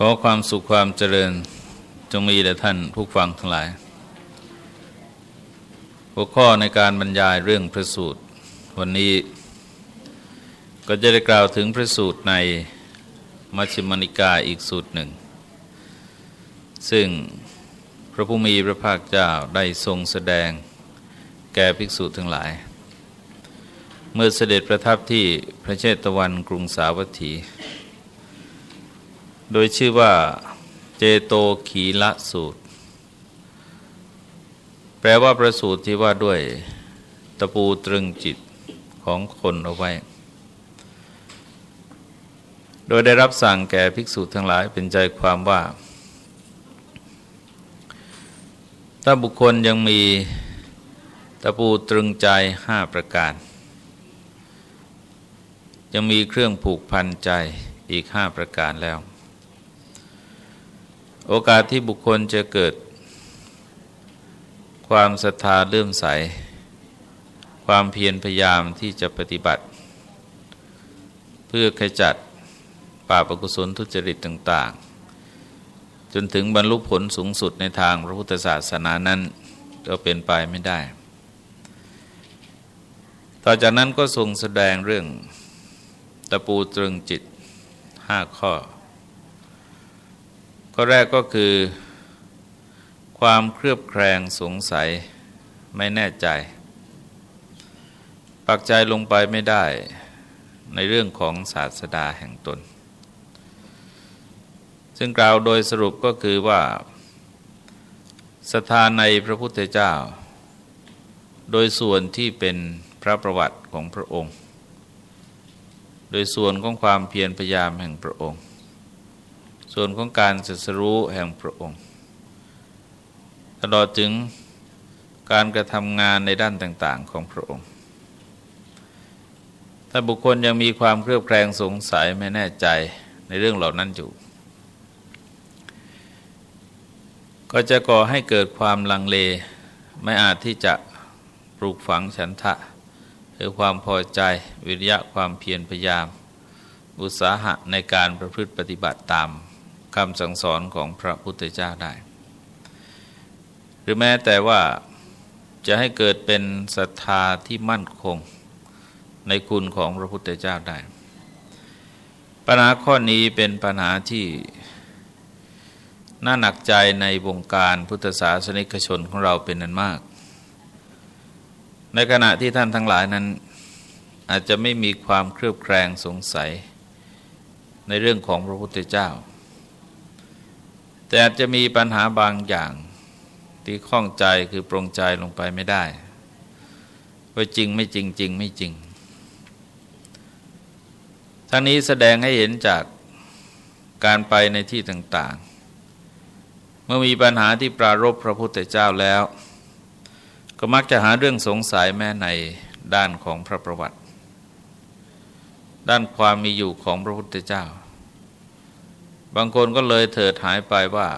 ขอความสุขความเจริญจงมีแด่ท่านผู้ฟังทั้งหลาย หัวข้อในการบรรยายเรื่องพระสูตร วันนี้ก็จะได้กล่าวถึงพระสูตรในมัชฌิมนิกายอีกสูตรหนึ่ง ซึ่งพระผู้มีพระภาคเจ้าได้ทรงแสดงแก่ภิกษุทั้งหลาย เมื่อเสด็จประทับที่พระเชตวันกรุงสาวัตถี โดยชื่อว่าเจโตขีละสูตร แปลว่าประสูตรที่ว่าด้วยตะปูตรึงจิตของคนเอาไว้ โดยได้รับสั่งแก่ภิกษุทั้งหลายเป็นใจความว่า ถ้าบุคคลยังมีตะปูตรึงใจห้าประการ ยังมีเครื่องผูกพันใจอีกห้าประการแล้ว โอกาสที่บุคคลจะเกิด ความศรัทธาเลื่อมใส ความเพียรพยายามที่จะปฏิบัติ เพื่อขจัดป่าปกุศลทุจริตต่าง ๆ จนถึงบรรลุผลสูงสุดในทางพระพุทธศาสนานั้นก็เป็นไปไม่ได้ ต่อจากนั้นก็ทรงแสดงเรื่องตะปูตรึงจิตห้าข้อ ข้อแรกก็คือ ความเครือบแคลงสงสัยไม่แน่ใจ ปักใจลงไปไม่ได้ในเรื่องของศาสดาแห่งตน ซึ่งกล่าวโดยสรุปก็คือว่าสถานในพระพุทธเจ้า โดยส่วนที่เป็นพระประวัติของพระองค์ โดยส่วนของความเพียรพยายามแห่งพระองค์ ส่วนของการศัสรู้แห่งพระองค์ ตลอดถึงการกระทำงานในด้านต่าง ๆ ของพระองค์ ถ้าบุคคลยังมีความเครือบแคลงสงสัยไม่แน่ใจในเรื่องเหล่านั้นอยู่ ก็จะก่อให้เกิดความลังเลไม่อาจที่จะปลูกฝังฉันทะหรือความพอใจวิริยะความเพียรพยายาม อุตสาหะในการประพฤติปฏิบัติตาม คำสั่งสอนของพระพุทธเจ้าได้ หรือแม้แต่ว่าจะให้เกิดเป็นศรัทธาที่มั่นคงในคุณของพระพุทธเจ้าได้ ปัญหาข้อนี้เป็นปัญหาที่น่าหนักใจในวงการพุทธศาสนิกชนของเราเป็นนั้นมาก ในขณะที่ท่านทั้งหลายนั้น อาจจะไม่มีความเครือบแคลงสงสัยในเรื่องของพระพุทธเจ้า แต่อาจจะมีปัญหาบางอย่างที่ข้องใจคือปรงใจลงไปไม่ได้ ว่าจริงไม่จริงจริงไม่จริง ทั้งนี้แสดงให้เห็นจากการไปในที่ต่าง ๆ เมื่อมีปัญหาที่ปรารบพระพุทธเจ้าแล้ว ก็มักจะหาเรื่องสงสัยแม้ในด้านของพระประวัติ ด้านความมีอยู่ของพระพุทธเจ้า บางคนก็เลยเถิดหายไปว่า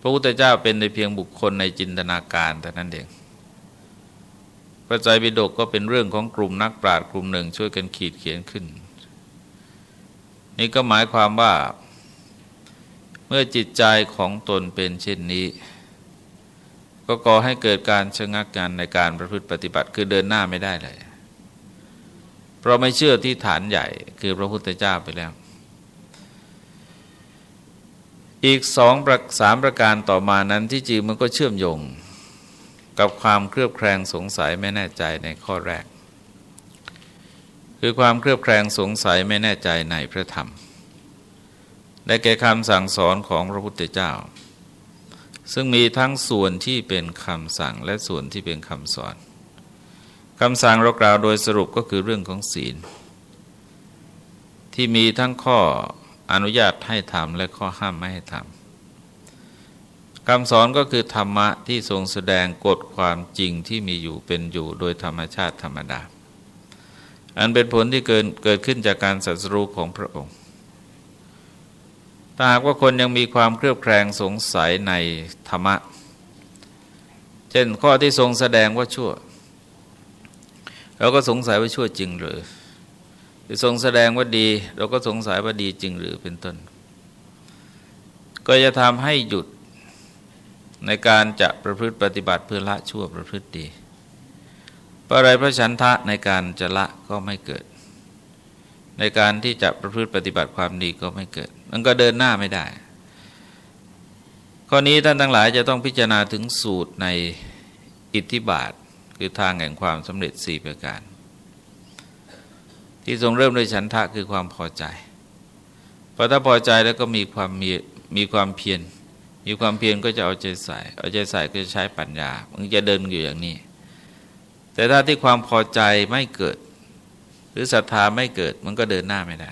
พระพุทธเจ้าเป็นในเพียงบุคคลในจินตนาการแต่นั้นเองพระใจบิดกก็เป็นเรื่องของกลุ่มนักปราชญ์กลุ่มหนึ่งช่วยกันขีดเขียนขึ้น นี่ก็หมายความว่า เมื่อจิตใจของตนเป็นเช่นนี้ ก็ก่อให้เกิดการชะงักกันในการประพฤติปฏิบัติคือเดินหน้าไม่ได้เลย เพราะไม่เชื่อที่ฐานใหญ่คือพระพุทธเจ้าไปแล้ว อีกสองสามประการต่อมานั้นที่จริงมันก็เชื่อมโยง กับความเครือบแคลงสงสัยไม่แน่ใจในข้อแรก คือความเครือบแคลงสงสัยไม่แน่ใจในพระธรรม ได้แก่คำสั่งสอนของพระพุทธเจ้า ซึ่งมีทั้งส่วนที่เป็นคำสั่งและส่วนที่เป็นคำสอนคำสั่งเรากล่าวโดยสรุปก็คือเรื่องของศีล ที่มีทั้งข้อ อนุญาตให้ทำและข้อห้ามไม่ให้ทำคำสอนก็คือธรรมะที่ทรงแสดงกฎความจริงที่มีอยู่เป็นอยู่โดยธรรมชาติธรรมดา อันเป็นผลที่เกิดเกิดขึ้นจากการสัสรู้ของพระองค์ถ้าหากว่าคนยังมีความเครือบแคลงสงสัยในธรรมะ เช่นข้อที่ทรงแสดงว่าชั่ว เราก็สงสัยว่าชั่วจริงหรือ ทรงแสดงว่าดี เราก็สงสัยว่าดีจริงหรือเป็นต้น ก็จะทำให้หยุดในการจะประพฤติปฏิบัติเพื่อละชั่วประพฤติดีเพระอะไรพระฉันทะในการจะละก็ไม่เกิด ในการที่จะประพฤติปฏิบัติความดีก็ไม่เกิด มันก็เดินหน้าไม่ได้ ข้อนี้ท่านทั้งหลายจะต้องพิจารณาถึงสูตรในอิทธิบาท คือทางแห่งความสำเร็จสี่ประการ ที่ทรงเริ่มด้วยฉันทะคือความพอใจพอถ้าพอใจแล้วก็มีความมีมีความเพียรมีความเพียรก็จะเอาใจใส่เอาใจใส่ก็จะใช้ปัญญามันจะเดินอยู่อย่างนี้ แต่ถ้าที่ความพอใจไม่เกิด หรือศรัทธาไม่เกิดมันก็เดินหน้าไม่ได้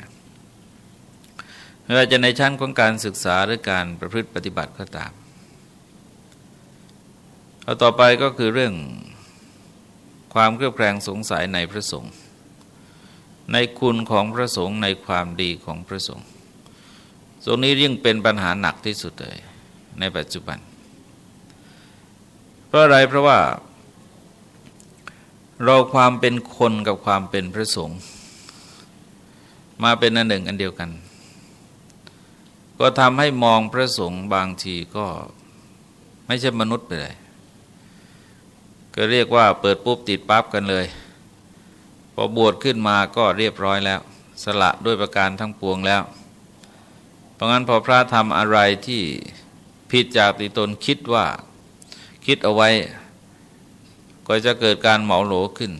ไม่ว่าจะในชั้นของการศึกษาหรือการประพฤติปฏิบัติก็ตามเอาต่อไปก็คือเรื่องความเครือบแคลงสงสัยในพระสงฆ์ ในคุณของพระสงฆ์ในความดีของพระสงฆ์ตรงนี้ยิ่งเป็นปัญหาหนักที่สุดเลยในปัจจุบัน เพราะอะไรเพราะว่า เราความเป็นคนกับความเป็นพระสงฆ์มาเป็นอันหนึ่งอันเดียวกัน ก็ทำให้มองพระสงฆ์บางทีก็ไม่ใช่มนุษย์ไปเลย ก็เรียกว่าเปิดปุ๊บติดปั๊บกันเลย พอบวชขึ้นมาก็เรียบร้อยแล้ว สละด้วยประการทั้งปวงแล้ว เพราะงั้นพอพระทำอะไรที่ผิดจากที่ตนคิดว่าคิดเอาไว้ ก็จะเกิดการเหมาโหลขึ้น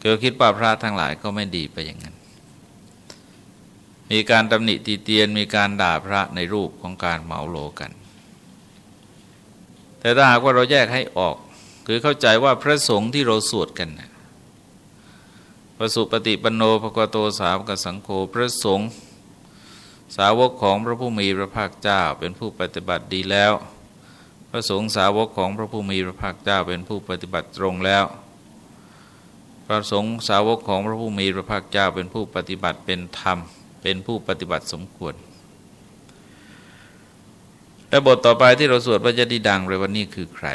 เกิดคิดว่าพระทั้งหลายก็ไม่ดีไปอย่างนั้น มีการตำหนิตีเตียนมีการด่าพระในรูปของการเหมาโหลกัน แต่ถ้าหากว่าเราแยกให้ออก คือเข้าใจว่าพระสงฆ์ที่เราสวดกันพ ระสุปฏิปันโนภกโตสาวกสังโฆพระสงฆ์สาวกของพระผู้มีพระภาคเจ้าเป็นผู้ปฏิบัติดีแล้ว พระสงฆ์สาวกของพระผู้มีพระภาคเจ้าเป็นผู้ปฏิบัติตรงแล้ว พระสงฆ์สาวกของพระผู้มีพระภาคเจ้าเป็นผู้ปฏิบัติเป็นธรรม เป็นผู้ปฏิบัติสมควรและบทต่อไปที่เราสวดพระจะดีดังเลยว่านี่คือใคร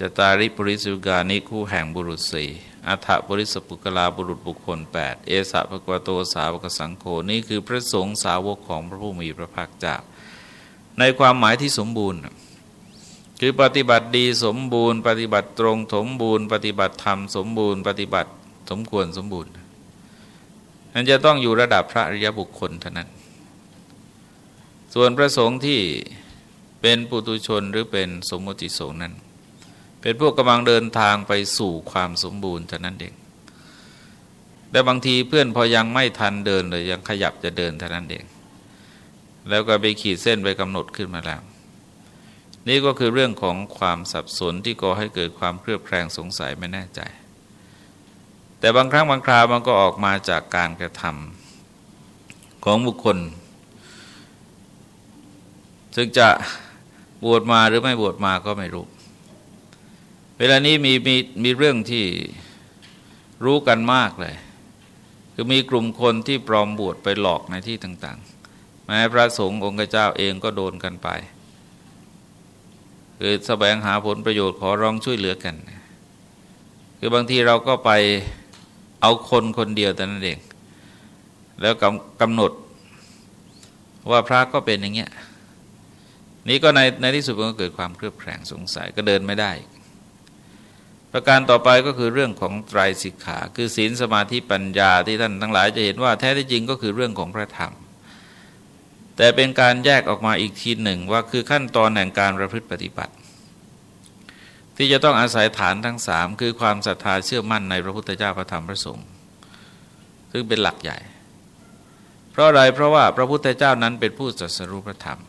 จะตาริปริสุกานิคู่แห่งบุรุษสี่อัฐบริสปุกลาบุรุษบุคคล 8 เอสะภะกวโตสาวกสังโฆนี่คือพระสงฆ์สาวกของพระผู้มีพระภาคเจ้า ในความหมายที่สมบูรณ์ คือปฏิบัติดีสมบูรณ์ ปฏิบัติตรงสมบูรณ์ ปฏิบัติธรรมสมบูรณ์ ปฏิบัติสมควรสมบูรณ์นั่นจะต้องอยู่ระดับพระอริยบุคคลเท่านั้น ส่วนพระสงฆ์ที่เป็นปุตุชนหรือเป็นสมมติสงฆ์นั้น เป็นพวกกำลังเดินทางไปสู่ความสมบูรณ์เท่านั้นเองแต่บางทีเพื่อนพอยังไม่ทันเดินเลยยังขยับจะเดินเท่านั้นเอง แล้วก็ไปขีดเส้นไปกำหนดขึ้นมาแล้ว นี่ก็คือเรื่องของความสับสนที่ก่อให้เกิดความเครือบแคลงสงสัยไม่แน่ใจ แต่บางครั้งบางคราวมันก็ออกมาจากการกระทำของบุคคลซึ่งจะบวชมาหรือไม่บวชมาก็ไม่รู้ เวลานี้มีมีมีเรื่องที่รู้กันมากเลย คือมีกลุ่มคนที่ปลอมบวชไปหลอกในที่ต่างๆ แม้พระสงฆ์องค์เจ้าเองก็โดนกันไป คือแสวงหาผลประโยชน์ขอร้องช่วยเหลือกัน คือบางทีเราก็ไปเอาคนคนเดียวแต่นั้นเอง แล้วกำกำหนดว่าพระก็เป็นอย่างเงี้ย นี่ก็ในในที่สุดมันก็เกิดความเครือบแคลงสงสัยก็เดินไม่ได้ ประการต่อไปก็คือเรื่องของไตรสิกขา คือศีลสมาธิปัญญาที่ท่านทั้งหลายจะเห็นว่าแท้ที่จริงก็คือเรื่องของพระธรรม แต่เป็นการแยกออกมาอีกทีหนึ่งว่าคือขั้นตอนแห่งการประพฤติปฏิบัติ ที่จะต้องอาศัยฐานทั้งสามคือความศรัทธาเชื่อมั่นในพระพุทธเจ้าพระธรรมพระสงฆ์ซึ่งเป็นหลักใหญ่ เพราะอะไรเพราะว่าพระพุทธเจ้านั้นเป็นผู้จัสรุปพระธรรม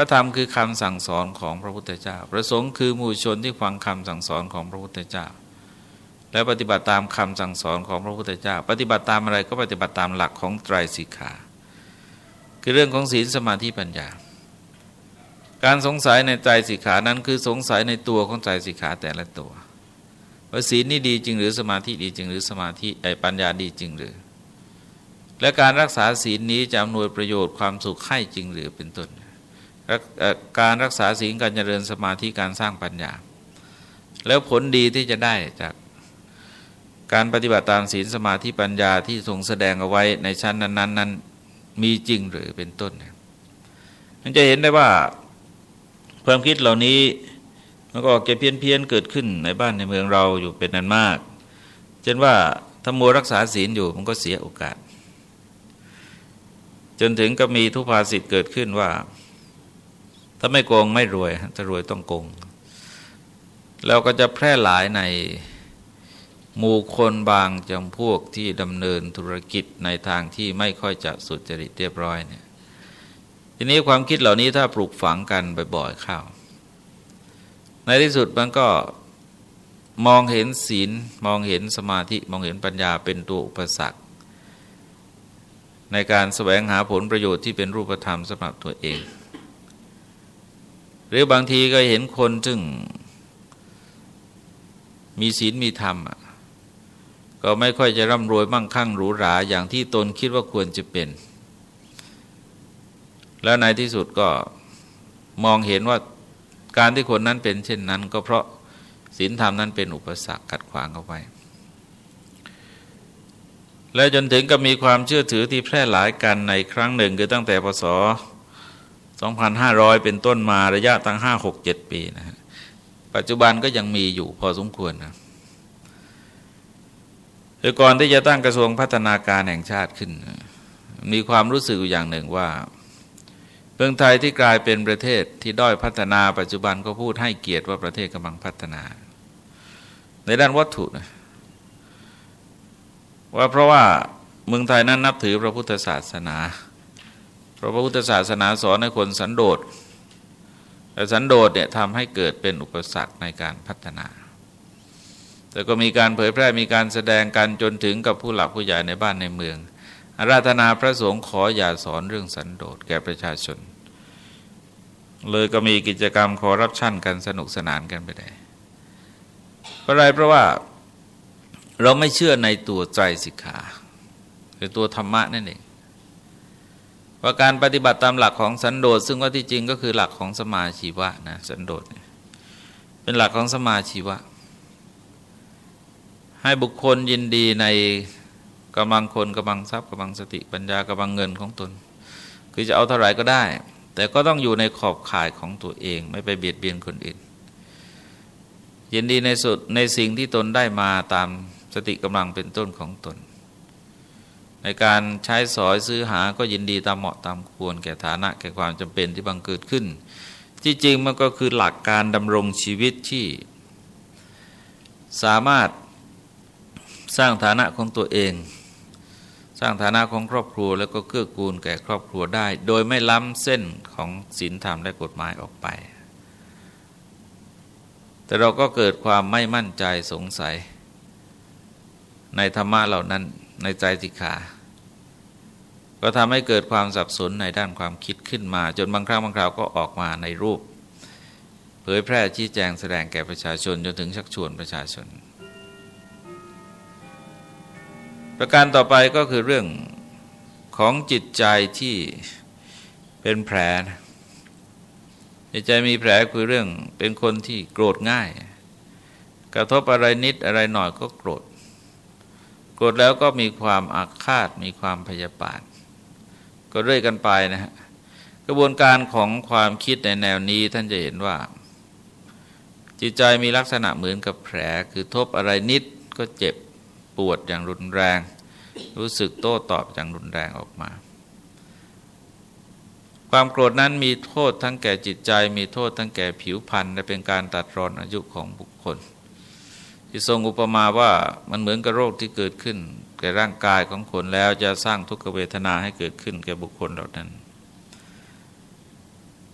ระธรรมคือคำสั่งสอนของพระพุทธเจ้า ประสงค์คือหมู่ชนที่ฟังคำสั่งสอนของพระพุทธเจ้า และปฏิบัติตามคำสั่งสอนของพระพุทธเจ้า ปฏิบัติตามอะไรก็ปฏิบัติตามหลักของไตรสิกขา คือเรื่องของศีลสมาธิปัญญา การสงสัยในใจสิกขานั้นคือสงสัยในตัวของใจสิกขาแต่ละตัวว่าศีลนี่ดีจริงหรือสมาธิดีจริงหรือสมาธิไอปัญญาดีจริงหรือ และการรักษาศีลนี้จะอำนวยประโยชน์ความสุขให้จริงหรือเป็นต้น การรักษาศีลการเจริญสมาธิการสร้างปัญญา แล้วผลดีที่จะได้จากการปฏิบัติตามศีลสมาธิปัญญาที่ทรงแสดงเอาไว้ในชั้นนั้น ๆ นั้นมีจริงหรือเป็นต้นมันจะเห็นได้ว่าความคิดเหล่านี้มันก็ออกเพี้ยนเพี้ยนเกิดขึ้นในบ้านในเมืองเราอยู่เป็นนันมาก เช่นว่าถ้ามัวรักษาศีลอยู่มันก็เสียโอกาส จนถึงก็มีทุพภาษิตเกิดขึ้นว่า ถ้าไม่โกงไม่รวยถ้ารวยต้องโกง แล้วก็จะแพร่หลายในหมู่คนบางจำพวกที่ดำเนินธุรกิจในทางที่ไม่ค่อยจะสุจริตเรียบร้อยเนี่ยทีนี้ความคิดเหล่านี้ถ้าปลูกฝังกันบ่อยๆเข้าในที่สุดมันก็มองเห็นศีลมองเห็นสมาธิมองเห็นปัญญาเป็นตัวอุปสรรค ในการแสวงหาผลประโยชน์ที่เป็นรูปธรรมสำหรับตัวเอง หรือบางทีก็เห็นคนซึ่งมีศีลมีธรรม ก็ไม่ค่อยจะร่ำรวยมั่งคั่งหรูหราอย่างที่ตนคิดว่าควรจะเป็น แล้วในที่สุดก็มองเห็นว่าการที่คนนั้นเป็นเช่นนั้น ก็เพราะศีลธรรมนั้นเป็นอุปสรรคขัดขวางเอาไว้ และจนถึงก็มีความเชื่อถือที่แพร่หลายกันในครั้งหนึ่งคือตั้งแต่พศ 2500 เป็นต้นมาระยะตั้ง5 6 7ปีนะปัจจุบันก็ยังมีอยู่พอสมควรนะคือก่อนที่จะตั้งกระทรวงพัฒนาการแห่งชาติขึ้น มีความรู้สึกอย่างหนึ่งว่าเมืองไทยที่กลายเป็นประเทศที่ด้อยพัฒนาปัจจุบันก็พูดให้เกียรติว่าประเทศกำลังพัฒนา ในด้านวัตถุนะว่าเพราะว่าเมืองไทยนั้นนับถือพระพุทธศาสนา พระพุทธศาสนาสอนให้คนสันโดษแต่สันโดษเนี่ยทำให้เกิดเป็นอุปสรรคในการพัฒนา แต่ก็มีการเผยแพร่มีการแสดงกันจนถึงกับผู้หลักผู้ใหญ่ในบ้านในเมืองอาราธนาพระสงฆ์ขออย่าสอนเรื่องสันโดษแก่ประชาชน เลยก็มีกิจกรรมคอรับชั่นกันสนุกสนานกันไปได้เพราะอะไรเพราะว่าเราไม่เชื่อในตัวใจสิกขา คือตัวธรรมะนั่นเอง ว่าการปฏิบัติตามหลักของสันโดษซึ่งว่าที่จริงก็คือหลักของสมาชีวะนะสันโดษเป็นหลักของสมาชีวะ ให้บุคคลยินดีในกำลังคนกำลังทรัพย์กำลังสติปัญญากำลังเงินของตน คือจะเอาเท่าไหร่ก็ได้ แต่ก็ต้องอยู่ในขอบข่ายของตัวเองไม่ไปเบียดเบียนคนอื่น ยินดีในสุดในสิ่งที่ตนได้มาตามสติกำลังเป็นต้นของตน ในการใช้สอยซื้อหาก็ยินดีตามเหมาะตามควรแก่ฐานะแก่ความจำเป็นที่บังเกิดขึ้น ที่จริงมันก็คือหลักการดำรงชีวิตที่ สามารถสร้างฐานะของตัวเอง สร้างฐานะของครอบครัวแล้วก็เกื้อกูลแก่ครอบครัวได้ โดยไม่ล้ำเส้นของศีลธรรมและกฎหมายออกไป แต่เราก็เกิดความไม่มั่นใจสงสัย ในธรรมะเหล่านั้น ในใจสิกขา ก็ทำให้เกิดความสับสนในด้านความคิดขึ้นมา จนบางครั้งบางคราวก็ออกมาในรูป เผยแพร่ชี้แจงแสดงแก่ประชาชนจนถึงชักชวนประชาชน ประการต่อไปก็คือเรื่องของจิตใจที่เป็นแผลจิตใจมีแผลคือเรื่องเป็นคนที่โกรธง่าย กระทบอะไรนิดอะไรหน่อยก็โกรธ กดแล้วก็มีความอาฆาตมีความพยาบาทก็เรื่อยกันไปนะฮะกระบวนการของความคิดในแนวนี้ท่านจะเห็นว่า จิตใจมีลักษณะเหมือนกับแผลคือทบอะไรนิดก็เจ็บปวดอย่างรุนแรง รู้สึกโต้ตอบอย่างรุนแรงออกมา ความโกรธนั้นมีโทษทั้งแก่จิตใจ มีโทษทั้งแก่ผิวพรรณและเป็นการตัดรอนอายุของบุคคล ที่ทรงอุปมาว่ามันเหมือนกับโรคที่เกิดขึ้น แก่ร่างกายของคนแล้วจะสร้างทุกขเวทนาให้เกิดขึ้นแก่บุคคลเหล่านั้น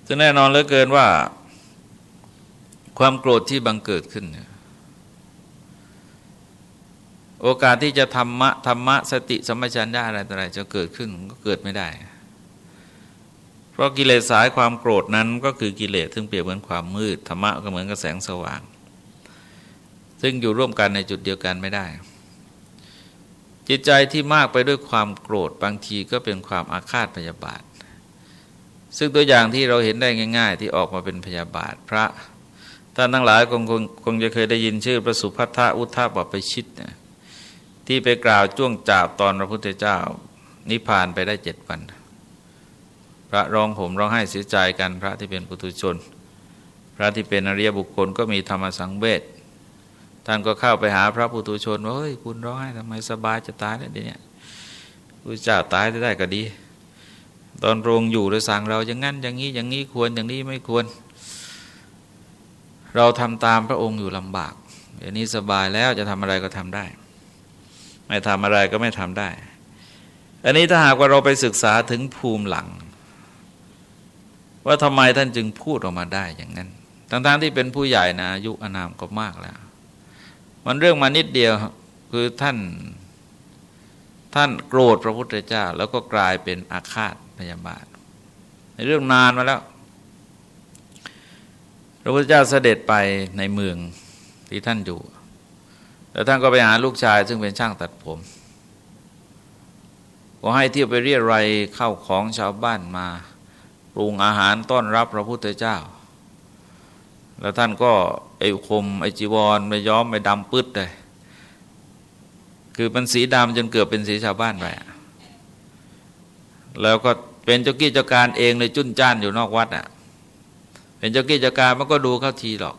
จะแน่นอนเหลือเกินว่า ความโกรธที่บังเกิดขึ้น โอกาสที่จะธรรมะธรรมะสติสมัชัญญาอะไรต่ออะไรจะเกิดขึ้นก็เกิดไม่ได้ เพราะกิเลสสายความโกรธนั้นก็คือกิเลสซึ่งเปรียบเหมือนความมืดธรรมะก็เหมือนกับแสงสว่าง ซึ่งอยู่ร่วมกันในจุดเดียวกันไม่ได้ จิตใจที่มากไปด้วยความโกรธบางทีก็เป็นความอาฆาตพยาบาท ซึ่งตัวอย่างที่เราเห็นได้ง่าย ๆ ที่ออกมาเป็นพยาบาทพระท่านทั้งหลายคงคงคงจะเคยได้ยินชื่อพระสุภัทะอุทธาบไปชิตนะที่ไปกล่าวจ้วงจาบตอนพระพุทธเจ้า นิพพานไปได้เจ็ดวัน พระร้องผมร้องไห้เสียใจกันพระที่เป็นปุถุชน พระที่เป็นอริยบุคคลก็มีธรรมสังเวช ท่านก็เข้าไปหาพระปุถุชนว่าเฮ้ยคุณร้องไห้ทำไมสบายจะตายแล้วเนี่ยพระเจ้าตายได้ก็ดี ตอนโรงอยู่เลยสั่งเราอย่างนั้นอย่างนี้อย่างนี้ควรอย่างนี้ไม่ควร เราทำตามพระองค์อยู่ลำบากเดี๋ยวนี้สบายแล้วจะทำอะไรก็ทำได้ ไม่ทำอะไรก็ไม่ทำได้ อันนี้ถ้าหากว่าเราไปศึกษาถึงภูมิหลัง ว่าทำไมท่านจึงพูดออกมาได้อย่างนั้นทั้งๆที่เป็นผู้ใหญ่นะอายุอานามก็มากแล้ว มันเรื่องมานิดเดียวคือท่านท่านโกรธพระพุทธเจ้า แล้วก็กลายเป็นอาฆาตพยาบาทในเรื่องนานมาแล้ว พระพุทธเจ้าเสด็จไปในเมืองที่ท่านอยู่ แล้วท่านก็ไปหาลูกชาย ซึ่งเป็นช่างตัดผมก็ให้เที่ยวไปเรียรายเข้าของชาวบ้านมาปรุงอาหารต้อนรับพระพุทธเจ้า แล้วท่านก็ไอคมไอจีวรไปย้อมไปดำปืดเลยคือมันสีดำจนเกือบเป็นสีชาวบ้านไปแล้วก็เป็นเจ้ากี้เจ้าการเองเลยจุนจ้านอยู่นอกวัดอะ เป็นเจ้ากี้เจ้าการมันก็ดูเข้าทีหรอก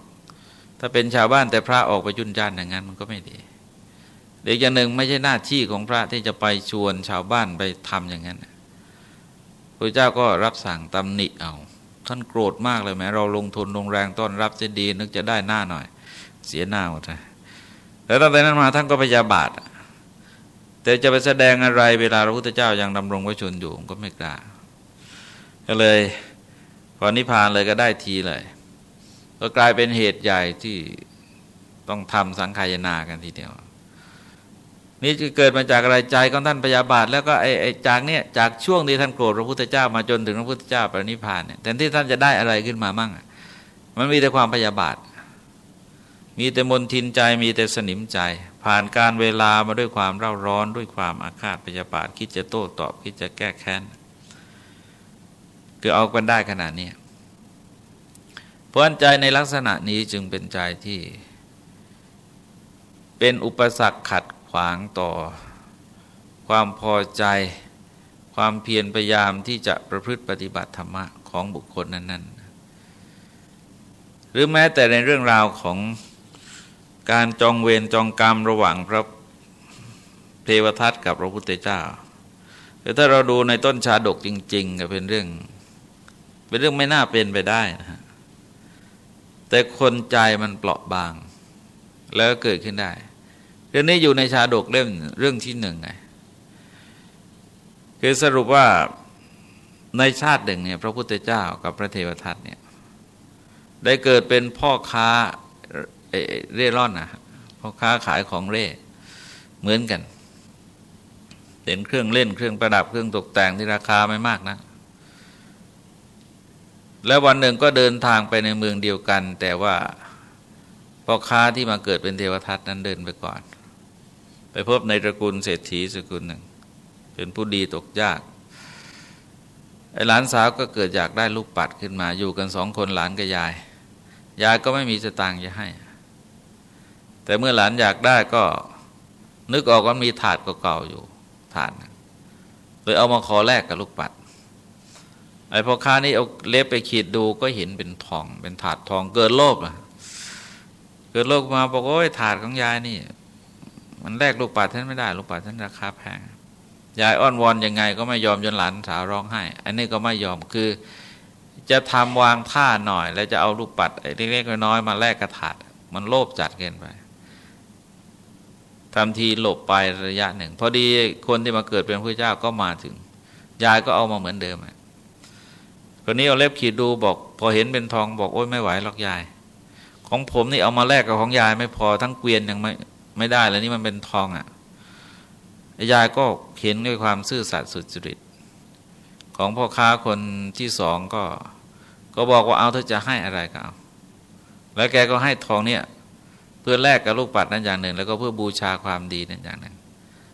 ถ้าเป็นชาวบ้านแต่พระออกไปจุนจ้านอย่างนั้นมันก็ไม่ดีเด็กอย่างหนึ่งไม่ใช่หน้าที่ของพระที่จะไปชวนชาวบ้านไปทำอย่างนั้นพระเจ้าก็รับสั่งตำหนิเอา ท่านโกรธมากเลยแม้เราลงทุนลงแรงต้อนรับจะดี นึกจะได้หน้าหน่อย เสียหน้าหมดเลยแล้วตั้งแต่นั้นมาท่านก็พยาบาทแต่จะไปแสดงอะไรเวลาพระพุทธเจ้ายังดำรงไว้ชนอยู่ก็ไม่กล้าก็เลยพอนิพพานเลยก็ได้ทีเลย ก็กลายเป็นเหตุใหญ่ที่ต้องทำสังขายนากันทีเดียว นี่จะเกิดมาจากอะไรใจของท่านพยาบาท แล้วก็ไอ้จากเนี่ยจากช่วงที่ท่านโกรธพระพุทธเจ้ามาจนถึงพระพุทธเจ้าปรินิพพานเนี่ยแทนที่ท่านจะได้อะไรขึ้นมามั่ง มันมีแต่ความพยาบาท มีแต่มนทินใจมีแต่สนิมใจ ผ่านการเวลามาด้วยความเร่าร้อนด้วยความอาฆาตพยาบาท คิดจะโต้ตอบคิดจะแก้แค้นคือเอากันได้ขนาดนี้เพราะใจในลักษณะนี้จึงเป็นใจที่เป็นอุปสรรคขัด ขวางต่อ ความพอใจ ความเพียรพยายามที่จะประพฤติปฏิบัติธรรมะของบุคคลนั้น ๆ หรือแม้แต่ในเรื่องราวของการจองเวรจองกรรมระหว่างพระเทวทัตกับพระพุทธเจ้าแต่ถ้าเราดูในต้นชาดกจริง ๆ ก็เป็นเรื่อง เป็นเรื่องไม่น่าเป็นไปได้นะฮะแต่คนใจมันเปราะบาง แล้วเกิดขึ้นได้ รื่องนี้อยู่ในชาดกเล่มเรื่องที่หนึ่งไงคือสรุปว่าในชาติหนึ่งเนี่ยพระพุทธเจ้ากับพระเทวทัตเนี่ยได้เกิดเป็นพ่อค้าเร่ร่อนนะพ่อค้าขายของเร่เหมือนกันเป็นเครื่องเล่นเครื่องประดับเครื่องตกแต่งที่ราคาไม่มากนะแล้ววันหนึ่งก็เดินทางไปในเมืองเดียวกัน แต่ว่าพ่อค้าที่มาเกิดเป็นเทวทัตนั้นเดินไปก่อน พบในตระกูลเศรษฐีสกุลหนึ่ง เป็นผู้ดีตกยากไอ้หลานสาวก็เกิดอยากได้ลูกปัดขึ้นมา อยู่กันสองคนหลานกับยาย ยายก็ไม่มีสตางค์จะให้ แต่เมื่อหลานอยากได้ก็นึกออกว่ามีถาดเก่าๆอยู่ถาดเลยเอามาขอแลกกับลูกปัดไอ้พ่อค้านี่เอาเล็บไปขีดดูก็เห็นเป็นทอง เป็นถาดทองเกิดโลภอะ เกิดโลภมาบอกโอ้ยถาดของยายนี่ มันแลกลูกปัดท่านไม่ได้ ลูกปัดท่านราคาแพงยายอ้อนวอนยังไงก็ไม่ยอมจนหลานสาวร้องไห้ อันนี้ก็ไม่ยอมคือ จะทำวางท่าหน่อย แล้วจะเอาลูกปัดเล็กๆน้อยๆมาแลกกระถาดมันโลภจัดเกินไปทำทีหลบไประยะหนึ่ง พอดีคนที่มาเกิดเป็นพระเจ้าก็มาถึง ยายก็เอามาเหมือนเดิมคนนี้เอาเล็บขีดดูบอก พอเห็นเป็นทองบอกโอ้ยไม่ไหวหรอกยาย ของผมนี่เอามาแลกกับของยายไม่พอทั้งเกวียนยังไม่ ไม่ได้แล้วนี่มันเป็นทองอะ่ะยายก็เห็นด้วยความซื่อสัตย์สุจริต ของพ่อค้าคนที่สองก็ ก็บอกว่าเอาเธอจะให้อะไรก็เอาแล้วแกก็ให้ทองเนี่ย เพื่อแลกกับลูกปัดนั้นอย่างหนึ่ง แล้วก็เพื่อบูชาความดีนั้นอย่างหนึ่ง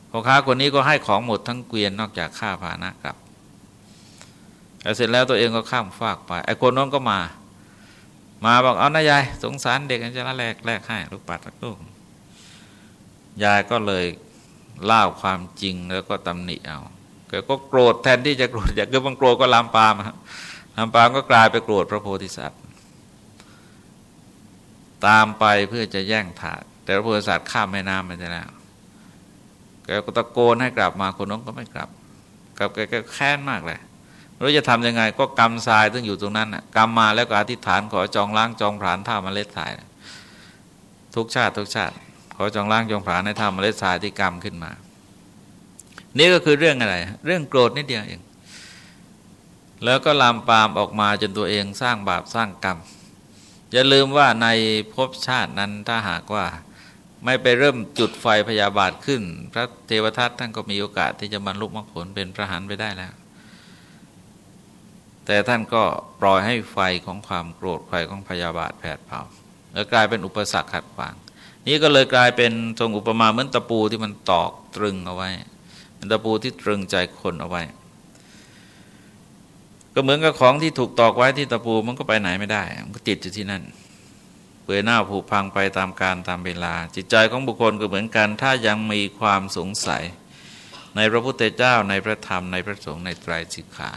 พ่อค้าคนนี้ก็ให้ของหมดทั้งเกวียนนอกจากค่าพานะกลับเสร็จแล้วตัวเองก็ข้ามฟากไปไอ้คนน้องก็มา มาบอกเอานายายสงสารเด็กจะละแลกแลกให้ลูกปัดลูก ยายก็เลยเล่าความจริงแล้วก็ตำหนิเอาแต่ก็โกรธแทนที่จะโกรธอยากเกิดบังโกรธก็ลามปามลามปามก็กลายไปโกรธพระโพธิสัตว์ ตามไปเพื่อจะแย่งถาดแต่พระโพธิสัตว์ข้ามแม่น้ำไปแล้วแกก็ตะโกนให้กลับมาคนน้องก็ไม่กลับกลับแกแค้นมากเลยรู้จะทํำยังไงก็กำทรายต้องอยู่ตรงนั้นนะกำมาแล้วก็อธิษฐานขอจองล้างจองผานท่ามาเล็ดทราย ทุกชาติทุกชาติ ขอจองล้างจองผาในท่ามาเล็ดทรายที่กำขึ้นมา นี่ก็คือเรื่องอะไร เรื่องโกรธนิดเดียวเอง แล้วก็ลามปามออกมาจนตัวเองสร้างบาปสร้างกรรม อย่าลืมว่าในภพชาตินั้นถ้าหากว่าไม่ไปเริ่มจุดไฟพยาบาทขึ้น พระเทวทัตท่านก็มีโอกาสที่จะบรรลุมรรคผลเป็นพระหันไปได้แล้ว แต่ท่านก็ปล่อยให้ไฟของความโกรธไฟของพยาบาทแผดเผาแล้วกลายเป็นอุปสรรคขัดขวาง นี้ก็เลยกลายเป็นทรงอุปมาเหมือนตะปูที่มันตอกตรึงเอาไว้เป็นตะปูที่ตรึงใจคนเอาไว้ ก็เหมือนกับของที่ถูกตอกไว้ที่ตะปูมันก็ไปไหนไม่ได้ มันก็ติดอยู่ที่นั่น เปื่อยหน้าผุพังไปตามการตามเวลา จิตใจของบุคคลก็เหมือนกัน ถ้ายังมีความสงสัย ในพระพุทธเจ้าในพระธรรมในพระสงฆ์ในไตรสิกขา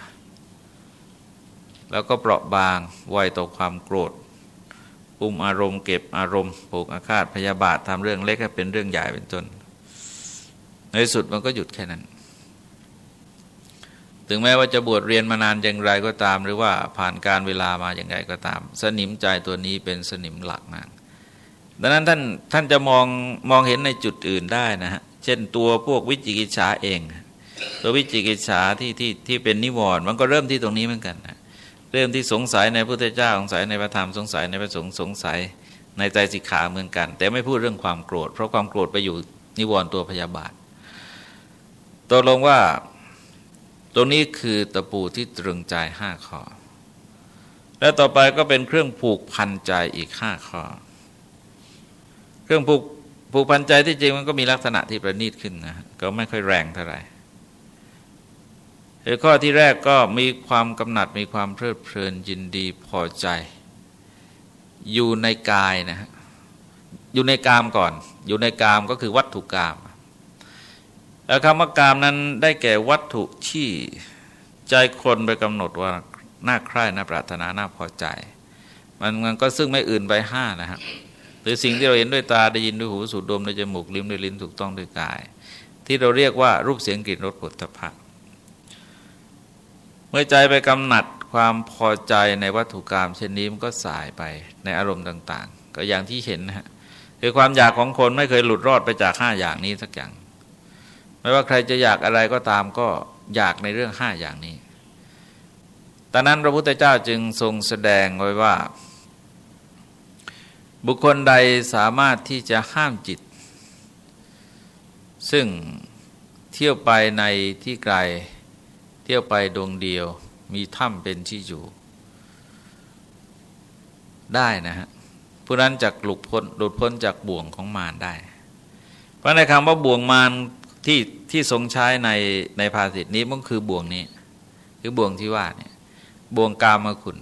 แล้วก็เปราะบางไวต่อความโกรธ อุ้มอารมณ์เก็บอารมณ์ผูกอาฆาตพยาบาททำเรื่องเล็กให้เป็นเรื่องใหญ่เป็นต้น ในสุดมันก็หยุดแค่นั้น ถึงแม้ว่าจะบวชเรียนมานานอย่างไรก็ตาม หรือว่าผ่านการเวลามาอย่างไรก็ตาม สนิมใจตัวนี้เป็นสนิมหลักมากดังนั้นท่านท่านจะมองมองเห็นในจุดอื่นได้นะฮะเช่นตัวพวกวิจิกิจฉาเอง ตัววิจิกิจฉาที่ที่ที่เป็นนิวรณ์มันก็เริ่มที่ตรงนี้เหมือนกันนะ เริ่มที่สงสัยในพระพุทธเจ้าสงสัยในพระธรรมสงสัยในพระสงฆ์สงสัยในใจสิกขาเหมือนกัน แต่ไม่พูดเรื่องความโกรธ เพราะความโกรธไปอยู่นิวรณ์ตัวพยาบาทตกลงว่าตรงนี้คือตะปูที่ตรึงใจห้าข้อ และต่อไปก็เป็นเครื่องผูกพันใจอีกห้าข้อ เครื่องผูกผูกพันใจที่จริงมันก็มีลักษณะที่ประณีตขึ้นนะก็ไม่ค่อยแรงเท่าไหร่ ข้อที่แรกก็มีความกำหนัดมีความเพลิดเพลินยินดีพอใจ อยู่ในกายนะฮะอยู่ในกามก่อน อยู่ในกามก็คือวัตถุกามแล้วคำว่ากามนั้นได้แก่วัตถุที่ใจคนไปกำหนดว่าน่าใคร่น่าปรารถนาน่าพอใจ มันมันก็ซึ่งไม่อื่นไปห้านะฮะหรือสิ่งที่เราเห็นด้วยตาได้ยินด้วยหูสูดดมด้วยจมูกลิ้มด้วยลิ้นถูกต้องด้วยกาย ที่เราเรียกว่ารูปเสียงกลิ่นรสผลิตภะ เมื่อใจไปกำหนัดความพอใจในวัตถุกรรมเช่นนี้มันก็สายไปในอารมณ์ต่าง ๆ ก็อย่างที่เห็นนะฮะคือความอยากของคนไม่เคยหลุดรอดไปจากห้าอย่างนี้สักอย่าง ไม่ว่าใครจะอยากอะไรก็ตามก็อยากในเรื่องห้าอย่างนี้ตอนนั้นพระพุทธเจ้าจึงทรงแสดงไว้ว่า บุคคลใดสามารถที่จะห้ามจิต ซึ่งเที่ยวไปในที่ไกล เที่ยวไปดวงเดียว มีถ้ำเป็นที่อยู่ ได้นะฮะผู้นั้นจะหลุดพ้นหลุดพ้นจากบ่วงของมารได้ เพราะในคำว่าบ่วงมารที่ที่ทรงใช้ในในภาษิตนี้มันคือบ่วงนี้ คือบ่วงที่ว่าเนี่ยบ่วงกามคุณ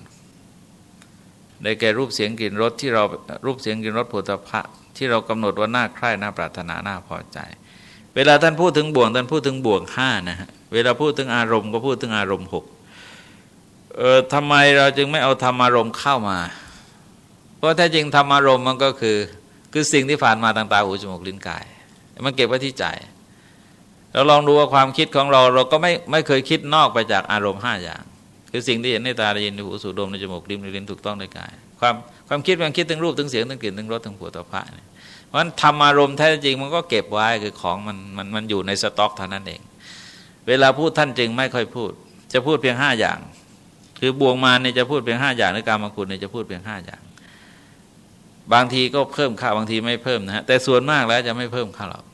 ได้แก่รูปเสียงกลิ่นรสที่เรารูปเสียงกลิ่นรสผลิตภัณฑ์ที่เรากำหนดว่าน่าใคร่น่าปรารถนาน่าพอใจ เวลาท่านพูดถึงบ่วงท่านพูดถึงบ่วงห้านะฮะ เวลาพูดถึงอารมณ์ก็พูดถึงอารมณ์หกเออทำไมเราจึงไม่เอาธรรมอารมณ์เข้ามา เพราะแท้จริงธรรมอารมณ์มันก็คือ คือสิ่งที่ผ่านมาทางตาหูจมูกลิ้นกาย มันเก็บไว้ที่ใจเราลองดูว่าความคิดของเราเราก็ไม่ไม่เคยคิดนอกไปจากอารมณ์ห้าอย่าง คือสิ่งที่เห็นในตาได้ยินในหูสูดดมในจมูกลิ้มในลิ้นถูกต้องในกาย ความความคิดมันคิดถึงรูปถึงเสียงถึงกลิ่นถึงรสถึงผัวตภะเนี่ยเพราะฉะนั้นธรรมอารมณ์แท้จริงมันก็เก็บไว้คือของมันมันมันอยู่ในสต็อกเท่านั้นเอง เวลาพูดท่านจริงไม่ค่อยพูด จะพูดเพียงห้าอย่าง คือบวงมาเนี่ยจะพูดเพียงห้าอย่างในการมคุณเนี่ยจะพูดเพียงห้าอย่าง บางทีก็เพิ่มข้าวบางทีไม่เพิ่มนะฮะแต่ส่วนมากแล้วจะไม่เพิ่มข้าวหรอก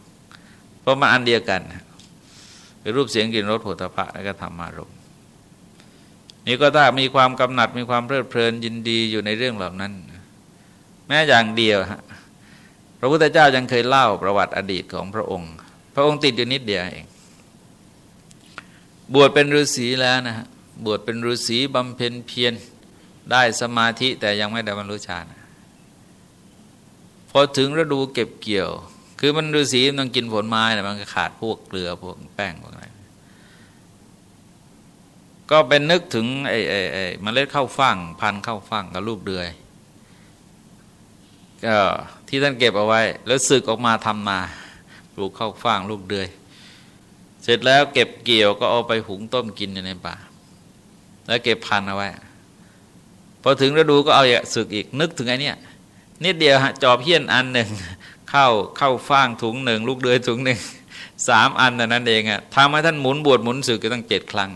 เพราะมาอันเดียวกันนะคือรูปเสียงกลิ่นรสผลิตภัณฑ์แล้วก็ธรรมารมนี่ก็ถ้ามีความกำหนัดมีความเพลิดเพลินยินดีอยู่ในเรื่องเหล่านั้น แม้อย่างเดียวฮะพระพุทธเจ้ายังเคยเล่าประวัติอดีตของพระองค์ พระองค์ติดอยู่นิดเดียวเอง บวชเป็นฤาษีแล้วนะฮะบวชเป็นฤาษีบำเพ็ญเพียรได้สมาธิแต่ยังไม่ได้บรรลุฌานพอถึงฤดูเก็บเกี่ยว คือมันฤาษีมันต้องกินผลไม้นะมันก็ขาดพวกเกลือพวกแป้งพวกอะไรก็เป็นนึกถึงไอ้ไอ้ไอ้มเมล็ดข้าวฟ่างพันข้าวฟ่างกับลูกเดือยก็ที่ท่านเก็บเอาไว้ แล้วสึกออกมาทำนาปลูกข้าวฟ่างลูกเดือย เสร็จแล้วเก็บเกี่ยวก็เอาไปหุงต้มกินในป่า แล้วเก็บพันเอาไว้ พอถึงฤดูก็เอาอย่าสึกอีกนึกถึงไอ้นี่นิดเดียวจอบเพี้ยนอันหนึ่งเข้าเข้าฟางถุงหนึ่งลูกเดือยถุงหนึ่งสามอันแต่นั้นเองอะทำให้ท่านหมุนบวชหมุนสึกก็ตั้งเจ็ดครั้ง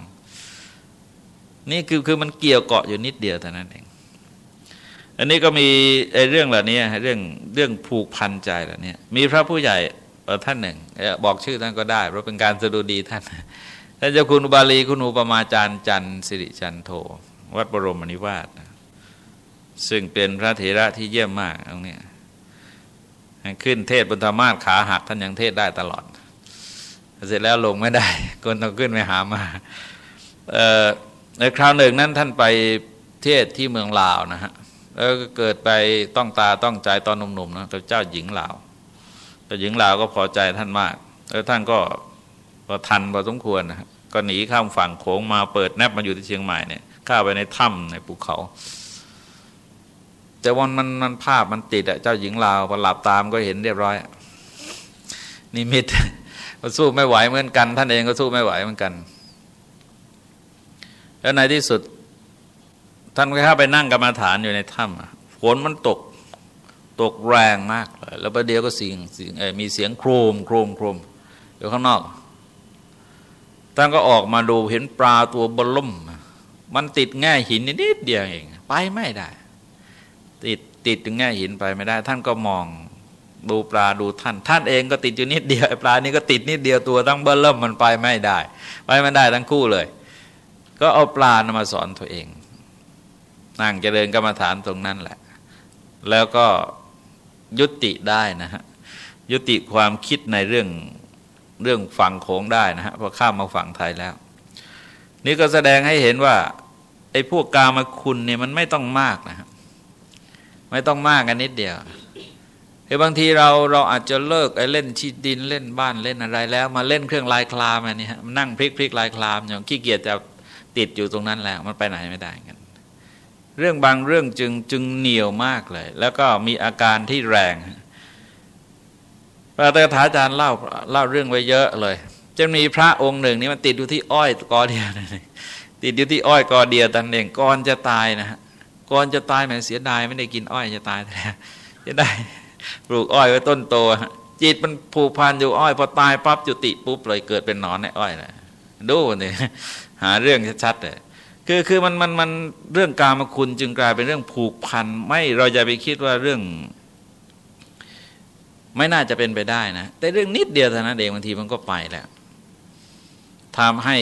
นี่คือคือมันเกี่ยวเกาะอยู่นิดเดียวแต่นั้นเอง อันนี้ก็มีไอ้เรื่องเหล่านี้เรื่องเรื่องผูกพันใจเหล่านี้มีพระผู้ใหญ่ ท่านหนึ่งบอกชื่อท่านก็ได้ เพราะเป็นการสดุดีท่านท่านเจ้าคุณอุบาลีคุณอุปมาจารย์จันสิริจันโท วัดบรมนิวาสซึ่งเป็นพระเถระที่เยี่ยมมากตรงนี้ขึ้นเทศบนธรรมาสขาหักท่านยังเทศได้ตลอด เสร็จแล้วลงไม่ได้คนต้องขึ้นไปหามาในคราวหนึ่งนั้นท่านไปเทศที่เมืองลาวนะฮะแล้วก็เกิดไปต้องตาต้องใจตอนหนุ่มๆนะกับเจ้าหญิงลาว เจ้าหญิงลาวก็พอใจท่านมากแล้วท่านก็พอทันพอสมควรนะก็หนีข้ามฝั่งโขงมาเปิดแนบมาอยู่ที่เชียงใหม่เนี่ยข้าไปในถ้ำในภูเขา แต่วันมันมันภาพมันติดอะเจ้าหญิงลาวพอหลับตามก็เห็นเรียบร้อยนิมิตก็สู้ไม่ไหวเหมือนกัน ท่านเองก็สู้ไม่ไหวเหมือนกัน แล้วในที่สุด ท่านก็เข้าไปนั่งกรรมาฐานอยู่ในถ้ำฝนมันตก ตกแรงมากเลยแล้วประเดี๋ยวก็เสียงเสียงมีเสียงโครมโครมโครมอยู่ข้างนอกท่านก็ออกมาดูเห็นปลาตัวบล่ม มันติดแง่หินนิดเดียวเอง ไปไม่ได้ ติดติดถึงแง่หินไปไม่ได้ ท่านก็มองดูปลาดูท่าน ท่านเองก็ติดอยู่นิดเดียวปลานี้ก็ติดนิดเดียวตัวตั้งเบิ้ลเริ่มมันไปไม่ได้ ไปไม่ได้ทั้งคู่เลย ก็เอาปลานมาสอนตัวเอง นั่งเจริญกรรมฐานตรงนั้นแหละ แล้วก็ ยุติได้นะฮะยุติความคิดในเรื่องเรื่องฝั่งโขงได้นะฮะพอข้ามมาฝั่งไทยแล้ว นี่ก็แสดงให้เห็นว่าไอ้พวกกามาคุณเนี่ยมันไม่ต้องมากนะฮะไม่ต้องมากกันนิดเดียวคือบางทีเราเราอาจจะเลิกไอ้เล่นชีดินเล่นบ้านเล่นอะไรแล้วมาเล่นเครื่องลายคลามอันนี้ฮะนั่งพลิกพลิกลายคลามอย่างขี้เกียจจะติดอยู่ตรงนั้นแล้ว มันไปไหนไม่ได้ เรื่องบางเรื่องจึงจึงเหนียวมากเลย แล้วก็มีอาการที่แรงพระตถาจารย์เล่าเล่าเรื่องไว้เยอะเลยจะมีพระองค์หนึ่งนี่มันติดอยู่ที่อ้อยกอเดียวติดอยู่ที่อ้อยกอเดียวตันเองก่อนจะตายนะฮะก่อนจะตายแม่เสียดายไม่ได้กินอ้อยจะตายแท้จะได้ปลูกอ้อยไว้ต้นโตจิตมันผูกพันอยู่อ้อยพอตายปั๊บจุติปุ๊บเลยเกิดเป็นนอนในอ้อยเลยดูนี่หาเรื่องชัดๆเลย คือคือมันมันมันเรื่องการมาคุณจึงกลายเป็นเรื่องผูกพันไม่เราจะไปคิดว่าเรื่อง ไม่น่าจะเป็นไปได้นะ แต่เรื่องนิดเดียวเท่านั้นเองบางทีมันก็ไปแล้วทำให้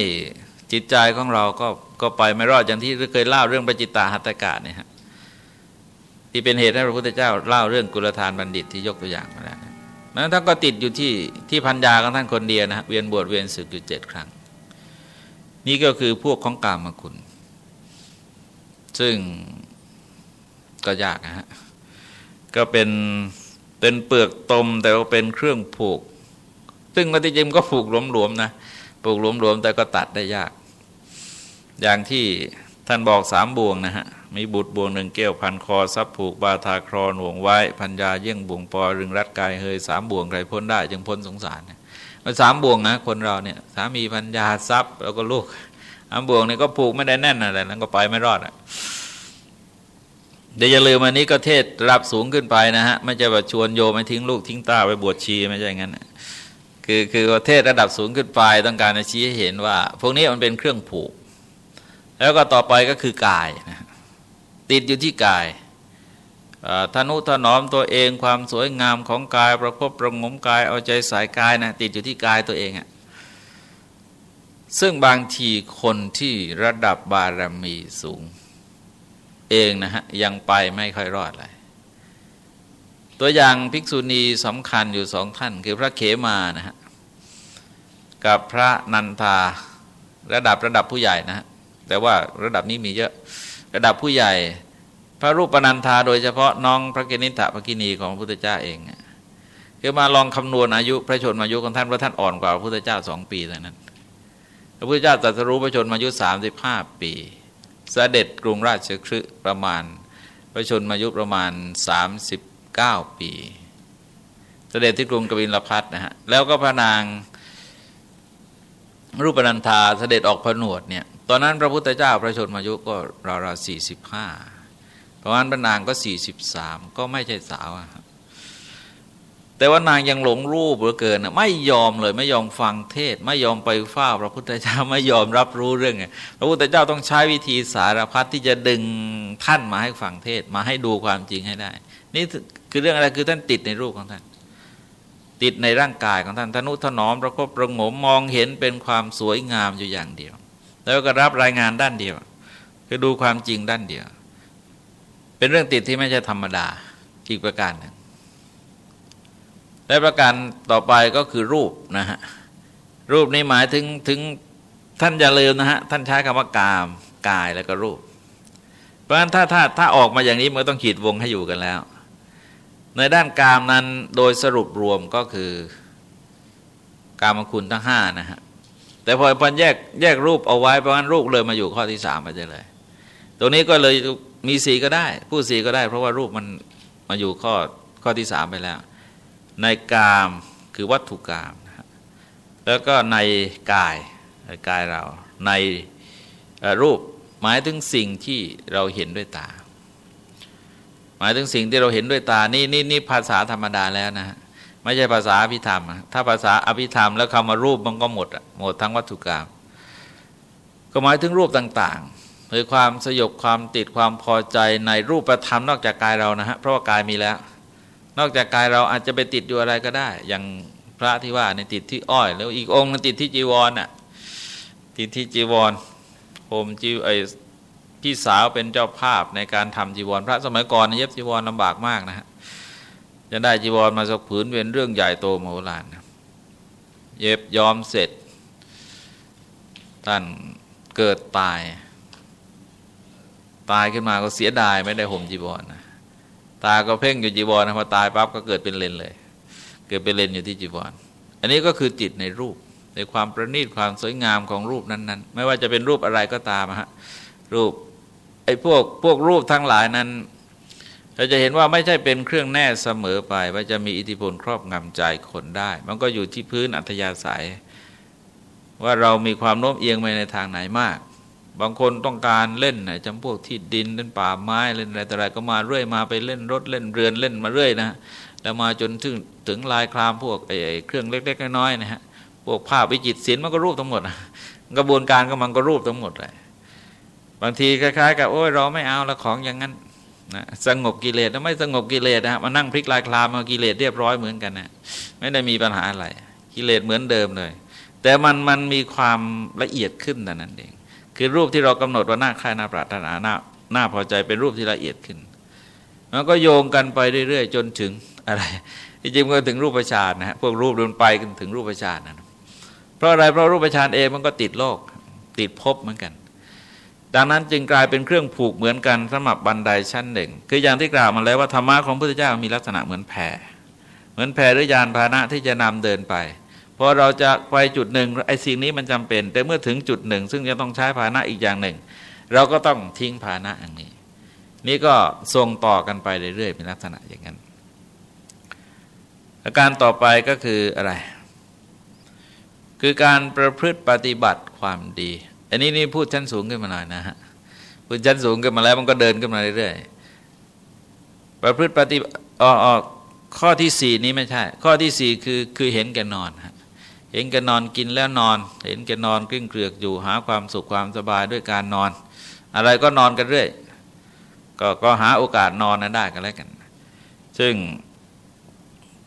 จิตใจของเราก็ก็ไปไม่รอดอย่างที่เคยเล่าเรื่องปจิตาหัตถกาเนี่ยฮะที่เป็นเหตุให้พระพุทธเจ้าเล่าเรื่องกุลธานบัณฑิตที่ยกตัวอย่างมาแล้วนั้นท่านก็ติดอยู่ที่ที่พันยาของท่านคนเดียวนะฮะเวียนบวชเวียนศึกอยู่เจ็ดครั้ง นี่ก็คือพวกของกามคุณ ซึ่งก็ยากนะฮะ ก็เป็นเป็นเปลือกตมแต่ว่าเป็นเครื่องผูก ซึ่งมาที่จริงก็ผูกหลวมๆนะปลูกหลวมๆแต่ก็ตัดได้ยาก อย่างที่ท่านบอกสามบ่วงนะฮะ มีบุตรบ่วงหนึ่งเกี้ยวพันคอซับผูกบาทาครอหน่วงไว้พัญญาเยี่ยงบ่วงปอรึงรัดกายเฮยสามบ่วงใครพ้นได้ จึงพ้นสงสารมันสามบ่วงนะคนเราเนี่ย สามีพัญญาทรัพย์แล้วก็ลูก สามบ่วงนี่ก็ผูกไม่ได้แน่นอะไรนั้นก็ไปไม่รอดอะเดี๋ยวอย่าลืมอันนี้ก็เทศรับสูงขึ้นไปนะฮะไม่ใช่ว่าชวนโยมไปทิ้งลูกทิ้งตาไปบวชชีไม่ใช่งั้นคือคือประเทศระดับสูงขึ้นไปต้องการจะชี้ให้เห็นว่า พวกนี้มันเป็นเครื่องผูก แล้วก็ต่อไปก็คือกายนะติดอยู่ที่กายทนุถนอมตัวเองความสวยงามของกายประพบประงมกายเอาใจสายกายนะติดอยู่ที่กายตัวเองอะ ซึ่งบางทีคนที่ระดับบารมีสูง เองนะฮะ ยังไปไม่ค่อยรอดเลย ตัวอย่างภิกษุณีสำคัญอยู่สองท่าน คือพระเขมานะฮะ กับพระนันทาระดับระดับผู้ใหญ่นะฮะ แต่ว่าระดับนี้มีเยอะระดับผู้ใหญ่ พระรูปนันทาโดยเฉพาะน้องพระกินิตะพระกินีของพระพุทธเจ้าเองคือมาลองคำนวณอายุพระชนมายุของท่านพระท่านอ่อนกว่าพระพุทธเจ้าสองปีเท่านั้น ระพุทธเจ้าตรัสรู้พระชนมายุสามสิบห้าปีเสด็จกรุงราชคฤห์ประมาณ พระชนมายุประมาณสามสิบเก้าปีเสด็จที่กรุงกบิลพัทนะฮะแล้วก็พระนางรูปนันธาเสด็จออกผนวดเนี่ยตอนนั้นพระพุทธเจ้าพระชนมายุก็ราวๆสี่สิบห้าเพราะนั้นพระนางก็สี่สิบสามก็ไม่ใช่สาวครับ แต่ว่านางยังหลงรูปเหลือเกินไม่ยอมเลยไม่ยอมฟังเทศ ไม่ยอมไปเฝ้าพระพุทธเจ้าไม่ยอมรับรู้เรื่องพระพุทธเจ้าต้องใช้วิธีสารพัดที่จะดึงท่านมาให้ฟังเทศมาให้ดูความจริงให้ได้ นี่คือเรื่องอะไรคือท่านติดในรูปของท่าน ติดในร่างกายของท่านทนุถนอมประกบประงมมองเห็นเป็นความสวยงามอยู่อย่างเดียว แล้วก็รับรายงานด้านเดียว คือดูความจริงด้านเดียว เป็นเรื่องติดที่ไม่ใช่ธรรมดาอีกประการหนึ่ง และประการต่อไปก็คือรูปนะฮะรูปนี้หมายถึงถึงท่านอย่าลืมนะฮะท่านใช้คำว่ากามกายแล้วก็รูป เพราะฉะนั้นถ้าถ้าถ้าออกมาอย่างนี้มันต้องขีดวงให้อยู่กันแล้ว ในด้านกามนั้นโดยสรุปรวมก็คือกามคุณทั้งห้านะฮะแต่พอพอแยกแยกรูปเอาไว้เพราะฉะนั้นรูปเลยมาอยู่ข้อที่สามไปเลย ตรงนี้ก็เลยมีสีก็ได้ ผู้สีก็ได้ เพราะว่ารูปมันมาอยู่ข้อข้อที่สามไปแล้ว ในกามคือวัตถุกามนะแล้วก็ในกายกายเราในรูปหมายถึงสิ่งที่เราเห็นด้วยตา หมายถึงสิ่งที่เราเห็นด้วยตานี่นี่นี่ภาษาธรรมดาแล้วนะไม่ใช่ภาษาอภิธรรม ถ้าภาษาอภิธรรมแล้วคำว่ารูปมันก็หมดหมดทั้งวัตถุกรรมก็หมายถึงรูปต่างๆหรือความสยบความติดความพอใจในรูปประธรรมนอกจากกายเรานะฮะเพราะว่ากายมีแล้ว นอกจากกายเราอาจจะไปติดอยู่อะไรก็ได้ อย่างพระที่ว่าในติดที่อ้อย แล้วอีกองค์นึงติดที่จีวรน่ะติดที่จีวรโฮมจีไอพี่สาวเป็นเจ้าภาพในการทำจีวร พระสมัยก่อนเย็บจีวรลำบากมากนะฮะจะได้จีวรมาสักผืนเป็นเรื่องใหญ่โตมโหฬารเย็บยอมเสร็จท่านเกิดตาย ตายขึ้นมาก็เสียดายไม่ได้ห่มจีวรนะ ตาก็เพ่งอยู่จีวรนะพอตายปั๊บก็เกิดเป็นเลนเลย เกิดเป็นเลนอยู่ที่จีวรอันนี้ก็คือจิตในรูป ในความประณีตความสวยงามของรูปนั้น ๆ ไม่ว่าจะเป็นรูปอะไรก็ตามฮะรูปไอ้พวกพวกรูปทั้งหลายนั้น เราจะเห็นว่าไม่ใช่เป็นเครื่องแน่เสมอไป ว่าจะมีอิทธิพลครอบงำใจคนได้ มันก็อยู่ที่พื้นอัธยาศัย ว่าเรามีความโน้มเอียงไปในทางไหนมาก บางคนต้องการเล่นจำพวกที่ดินเล่นป่าไม้เล่นอะไรต่อะไรก็มาเรื่อยมาไปเล่นรถเล่นเรือนเล่นมาเรื่อยนะแล้วมาจนถึงถึงลายคลามพวกไอ้เครื่องเล็ก ๆ น้อยๆนะฮะพวกภาพวิจิตรศิลป์มันก็รูปทั้งหมดกระบวนการก็มันก็รูปทั้งหมดเลยบางทีคล้ายๆกับโอ้ยเราไม่เอาละของอย่างนั้นนะสงบกิเลสแล้วไม่สงบกิเลสนะมานั่งพลิกลายคลามมากิเลสเรียบร้อยเหมือนกันนะไม่ได้มีปัญหาอะไรกิเลสเหมือนเดิมเลย แต่มันมันมีความละเอียดขึ้นแต่นั้นเอง คือรูปที่เรากำหนดว่าหน่าใคร่น่าปรารถนาน่าน่าพอใจเป็นรูปที่ละเอียดขึ้นมันก็โยงกันไปเรื่อยๆ จนถึงอะไรจริงๆก็ถึงรูปฌานนะฮะพวกรูปมันไปกันถึงรูปฌานนะเพราะอะไรเพราะรูปฌานเองมันก็ติดโลกติดภพเหมือนกัน ดังนั้นจึงกลายเป็นเครื่องผูกเหมือนกันสำหรับบันไดชั้นหนึ่ง คืออย่างที่กล่าวมาแล้วว่าธรรมะของพระพุทธเจ้ามีลักษณะเหมือนแผ่เหมือนแผ่หรือยานพาหนะที่จะนำเดินไป อเราจะไปจุดหนึ่งไอ้สิ่งนี้มันจำเป็น แต่เมื่อถึงจุดหนึ่ง ซึ่งจะต้องใช้ภาณะอีกอย่างหนึ่ง เราก็ต้องทิ้งภาณะอย่างนี้ นี่ก็ส่งต่อกันไปเรื่อยๆเป็นลักษณะอย่างนั้น อาการต่อไปก็คืออะไร คือการประพฤติปฏิบัติความดี อันนี้นี่พูดชั้นสูงขึ้นมาหน่อยนะฮะพูดชั้นสูงขึ้นมาแล้วมันก็เดินขึ้นมาเรื่อยๆประพฤติปฏิอ๋อข้อที่สี่นี้ไม่ใช่ ข้อที่สี่คือคือเห็นแก่นอนฮะ เห็นแกนอนกินแล้วนอน เห็นแกนอนกลิ้งเกลือกอยู่หาความสุขความสบายด้วยการนอน อะไรก็นอนกันเรื่อยก็ก็หาโอกาสนอนนั้นได้กันแล้วกัน ซึ่ง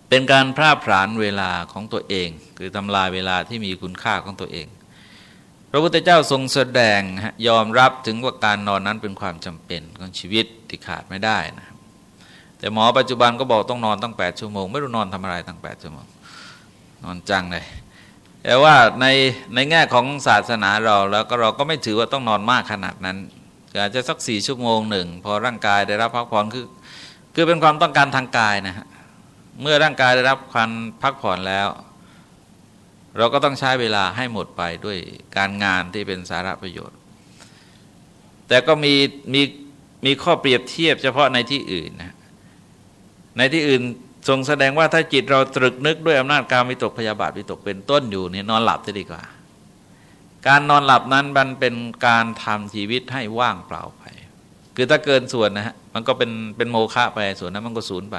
เป็นการพร่าพรานเวลาของตัวเอง คือทำลายเวลาที่มีคุณค่าของตัวเอง พระพุทธเจ้าทรงแสดงยอมรับถึงว่าการนอนนั้นเป็นความจำเป็นของชีวิตที่ขาดไม่ได้นะแต่หมอปัจจุบันก็บอกต้องนอนตั้งแปดชั่วโมง ไม่รู้นอนทำอะไรตั้งแปดชั่วโมง นอนจังเลย แต่ว่าในในแง่ของศาสนาเราแล้วก็เราก็ไม่ถือว่าต้องนอนมากขนาดนั้นอาจจะสักสี่ชั่วโมงหนึ่งพอร่างกายได้รับพักผ่อนคือคือเป็นความต้องการทางกายนะฮะเมื่อร่างกายได้รับความพักผ่อนแล้ว เราก็ต้องใช้เวลาให้หมดไปด้วยการงานที่เป็นสาระประโยชน์ แต่ก็มีมีมีข้อเปรียบเทียบเฉพาะในที่อื่นนะในที่อื่น ทรงแสดงว่าถ้าจิตเราตรึกนึกด้วยอำนาจการวิตกพยาบาทวิตกเป็นต้นอยู่เนี่ยนอนหลับจะดีกว่า การนอนหลับนั้นมันเป็นการทำชีวิตให้ว่างเปล่าไป คือถ้าเกินส่วนนะฮะมันก็เป็นเป็นโมฆะไปส่วนนั้นมันก็สูญไป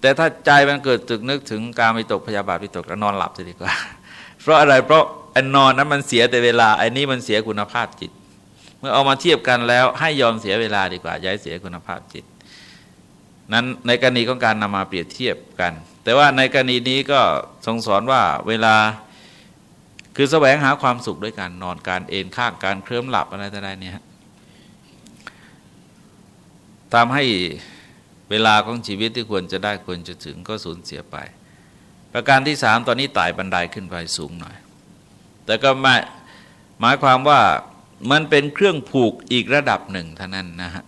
แต่ถ้าใจมันเกิดตึกนึกถึงการวิตกพยาบาทวิตกแล้วนอนหลับจะดีกว่า เพราะอะไรเพราะไอ้นอนนั้นมันเสียแต่เวลาไอ้นี่มันเสียคุณภาพจิต เมื่อเอามาเทียบกันแล้วให้ยอมเสียเวลาดีกว่าย้ายเสียคุณภาพจิต นั้นในกรณีของการนำมาเปรียบเทียบกัน แต่ว่าในกรณีนี้ก็ทรงสอนว่าเวลาคือแสวงหาความสุขด้วยการนอนการเอนข้างการเคลิ้มหลับอะไรต่างๆเนี่ยทำให้เวลาของชีวิตที่ควรจะได้ควรจะถึงก็สูญเสียไป ประการที่สามตอนนี้ไต่บันไดขึ้นไปสูงหน่อย แต่ก็หมายหมายความว่ามันเป็นเครื่องผูกอีกระดับหนึ่งเท่านั้นนะฮะ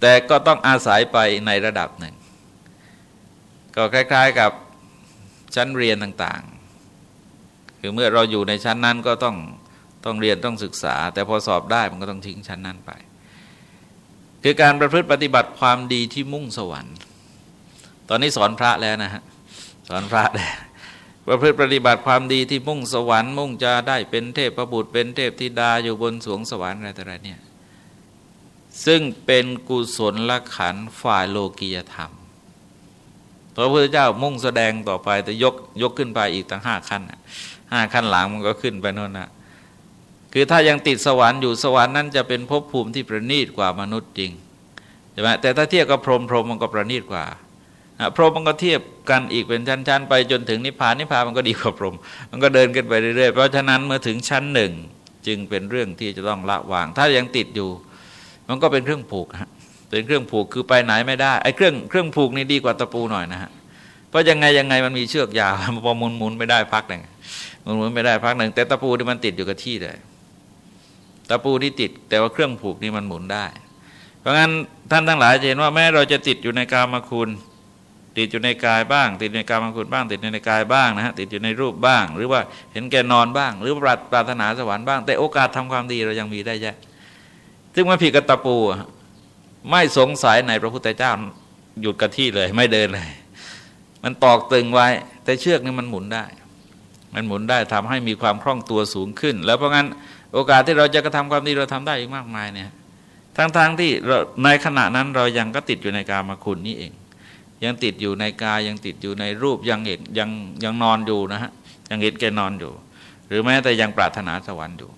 แต่ก็ต้องอาศัยไปในระดับหนึ่ง ก็คล้าย ๆกับชั้นเรียนต่างๆ คือเมื่อเราอยู่ในชั้นนั้นก็ต้องต้องเรียนต้องศึกษา แต่พอสอบได้มันก็ต้องทิ้งชั้นนั้นไป คือการประพฤติปฏิบัติความดีที่มุ่งสวรรค์ ตอนนี้สอนพระแล้วนะฮะสอนพระแล้วประพฤติปฏิบัติความดีที่มุ่งสวรรค์มุ่งจะได้เป็นเทพประบุตรเป็นเทพธิดาอยู่บนสวงสวรรค์อะไรต่ออะไรเนี่ย ซึ่งเป็นกุศลละขันฝ่ายโลกียธรรม พระพุทธเจ้ามุ่งแสดงต่อไปแต่ยกยกขึ้นไปอีกตั้งห้าขั้นห้าขั้นหลังมันก็ขึ้นไปโน่นนะคือถ้ายังติดสวรรค์อยู่สวรรค์นั้นจะเป็นภพภูมิที่ประณีตกว่ามนุษย์จริงใช่ไหมแต่ถ้าเทียบกับพรหมพรหมมันก็ประณีตกว่าพรหมมันก็เทียบกันอีกเป็นชั้น ๆ ไปจนถึงนิพพานนิพพานมันก็ดีกว่าพรหมมันก็เดินขึ้นไปเรื่อยๆเพราะฉะนั้นเมื่อถึงชั้นหนึ่งจึงเป็นเรื่องที่จะต้องละวาง ถ้ายังติดอยู่ มันก็เป็นเครื่องผูกฮะเป็นเครื่องผูกคือไปไหนไม่ได้ไอ้เครื่องเครื่องผูกนี่ดีกว่าตะปูหน่อยนะฮะเพราะยังไงยังไงมันมีเชือกยาวพอมุนมุนไม่ได้พักหนึ่งมุนมุนไม่ได้พักหนึ่งแต่ตะปูที่มันติดอยู่กับที่เลยตะปูที่ติด แต่ว่าเครื่องผูกนี่มันหมุนได้ เพราะงั้นท่านทั้งหลายจะเห็นว่าแม้เราจะติดอยู่ในกามคุณติดอยู่ในกายบ้าง ติดในกามคุณบ้าง ติดในกายบ้างนะฮะติดอยู่ในรูปบ้าง หรือว่าเห็นแก่นอนบ้าง หรือปรารถนาสวรรค์บ้าง แต่โอกาสทำความดีเรายังมีได้เยะ ซึ่งมันผิดกับตะปู ไม่สงสัยในพระพุทธเจ้าหยุดกับที่เลยไม่เดินเลย มันตอกตึงไว้ แต่เชือกนี่มันหมุนได้ มันหมุนได้ทำให้มีความคล่องตัวสูงขึ้น แล้วเพราะงั้นโอกาสที่เราจะกระทำความดีเราทำได้อีกมากมายเนี่ยทั้งๆทที่ในขณะนั้นเรายังก็ติดอยู่ในกามาคุณนี่เอง ยังติดอยู่ในกายยังติดอยู่ในรูปยังเห็นยังยังนอนอยู่นะฮะยังเห็นแกนอนอยู่ หรือแม้แต่ยังปรารถนาสวรรค์อยู่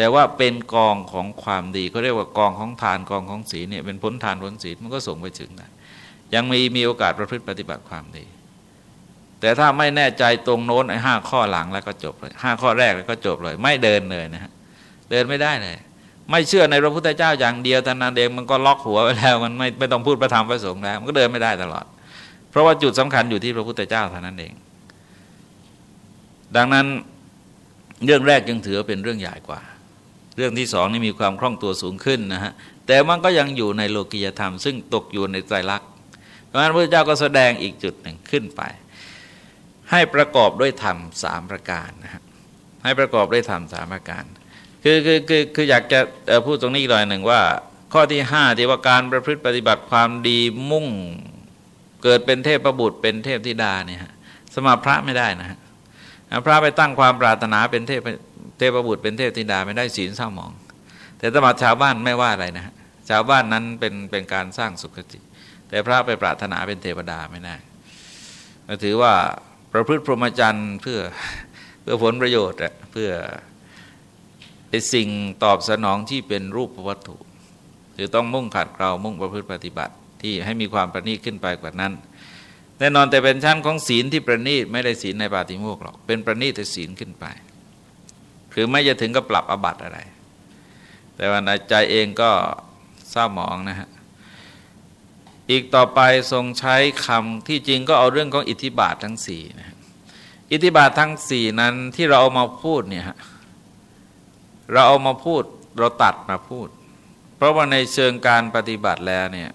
แต่ว่าเป็นกองของความดีเขาเรียกว่ากองของทานกองของศีลเนี่ยเป็นพ้นทานพ้นศีลมันก็ส่งไปถึงนะยังมีมีโอกาสประพฤติปฏิบัติความดี แต่ถ้าไม่แน่ใจตรงโน้นไอ้ห้าข้อหลังแล้วก็จบเลยห้าข้อแรกแล้วก็จบเลย ไม่เดินเลยนะฮะเดินไม่ได้เลย ไม่เชื่อในพระพุทธเจ้าอย่างเดียวแต่นั้นเองมันก็ล็อกหัวไปแล้ว มันไม่ไม่ต้องพูดประธรรมประสงค์แล้ว มันก็เดินไม่ได้ตลอด เพราะว่าจุดสำคัญอยู่ที่พระพุทธเจ้าเท่านั้นเอง ดังนั้นเรื่องแรกยังถือเป็นเรื่องใหญ่กว่า เรื่องที่สองนี่มีความคล่องตัวสูงขึ้นนะฮะแต่มันก็ยังอยู่ในโลกิยธรรม ซึ่งตกอยู่ในใจรักเพราะฉะนั้นพระเจ้าก็แสดงอีกจุดหนึ่งขึ้นไป ให้ประกอบด้วยธรรมสามประการนะฮะให้ประกอบด้วยธรรมสามประการคือคือคือคืออยากจะพูดตรงนี้อีกหน่อยหนึ่งว่า ข้อที่ห้าที่ว่าการประพฤติปฏิบัติความดีมุ่งเกิดเป็นเทพประบุตรเป็นเทพธิดาเนี่ยสมาพระไม่ได้นะฮะพระไปตั้งความปรารถนาเป็นเทพ เทพบุตรเป็นเทพธิดาไม่ได้ศีลเศร้าหมอง แต่สมัชาวบ้านไม่ว่าอะไรนะชาวบ้านนั้นเป็นเป็นการสร้างสุขติต แต่พระไปปรารถนาเป็นเทวดาไม่ได้ถือว่าประพฤติพรหมจรรย์เพื่อเพื่อผลประโยชน์อะเพื่อไอสิ่งตอบสนองที่เป็นรูปวัตถุ คือต้องมุ่งขัดเกลามุ่งประพฤติปฏิบัติ ที่ให้มีความประณีตขึ้นไปกว่านั้น แน่นอนแต่เป็นชั้นของศีลที่ประณีตไม่ได้ศีลในปาติโมกหรอก เป็นประณีตแต่ศีลขึ้นไป คือไม่จะถึงกับปรับอบัตอะไร แต่ว่าในใจเองก็เศร้าหมองนะฮะอีกต่อไปทรงใช้คำที่จริงก็เอาเรื่องของอิทธิบาททั้งสี่นะอิทธิบาททั้งสี่นั้นที่เราเอามาพูดเนี่ยเราเอามาพูดเราตัดมาพูด เพราะว่าในเชิงการปฏิบัติแล้วเนี่ย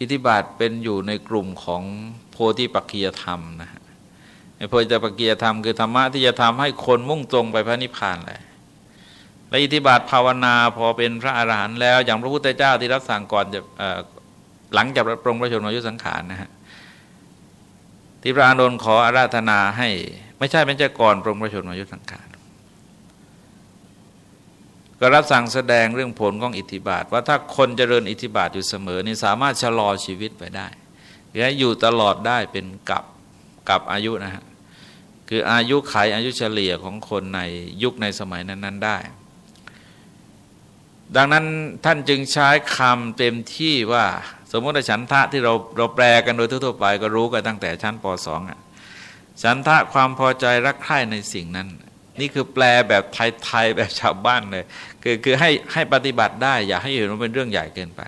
อิทธิบาทเป็นอยู่ในกลุ่มของโพธิปัจจยธรรมนะฮะ โพธิปักกียธรรมคือธรรมะที่จะทำให้คนมุ่งตรงไปพระนิพพานเลยและอิทธิบาทภาวนาพอเป็นพระอรหันต์แล้ว อย่างพระพุทธเจ้าที่รับสั่งก่อนจะหลังจากปรงพระชนมายุสังขารนะฮะที่พระอานนท์ขออาราธนาให้ ไม่ใช่เป็นเจ้าก่อนปรงพระชนมายุสังขารก็รับสั่งแสดงเรื่องผลของอิทธิบาท ว่าถ้าคนเจริญอิทธิบาทอยู่เสมอนี่สามารถชะลอชีวิตไปได้หรืออยู่ตลอดได้เป็นกับกับอายุนะฮะ คืออายุไขอายุเฉลี่ยของคนในยุคในสมัยนั้น ๆ ได้ ดังนั้นท่านจึงใช้คำเต็มที่ว่า สมมติว่าฉันทะที่เราเราแปลกันโดยทั่วไป ก็รู้กันตั้งแต่ชั้นป .2 อะฉันทะความพอใจรักใคร่ในสิ่งนั้น นี่คือแปลแบบไทยๆแบบชาวบ้านเลย คือคือให้ให้ปฏิบัติได้ อย่าให้เห็นว่าเป็นเรื่องใหญ่เกินไป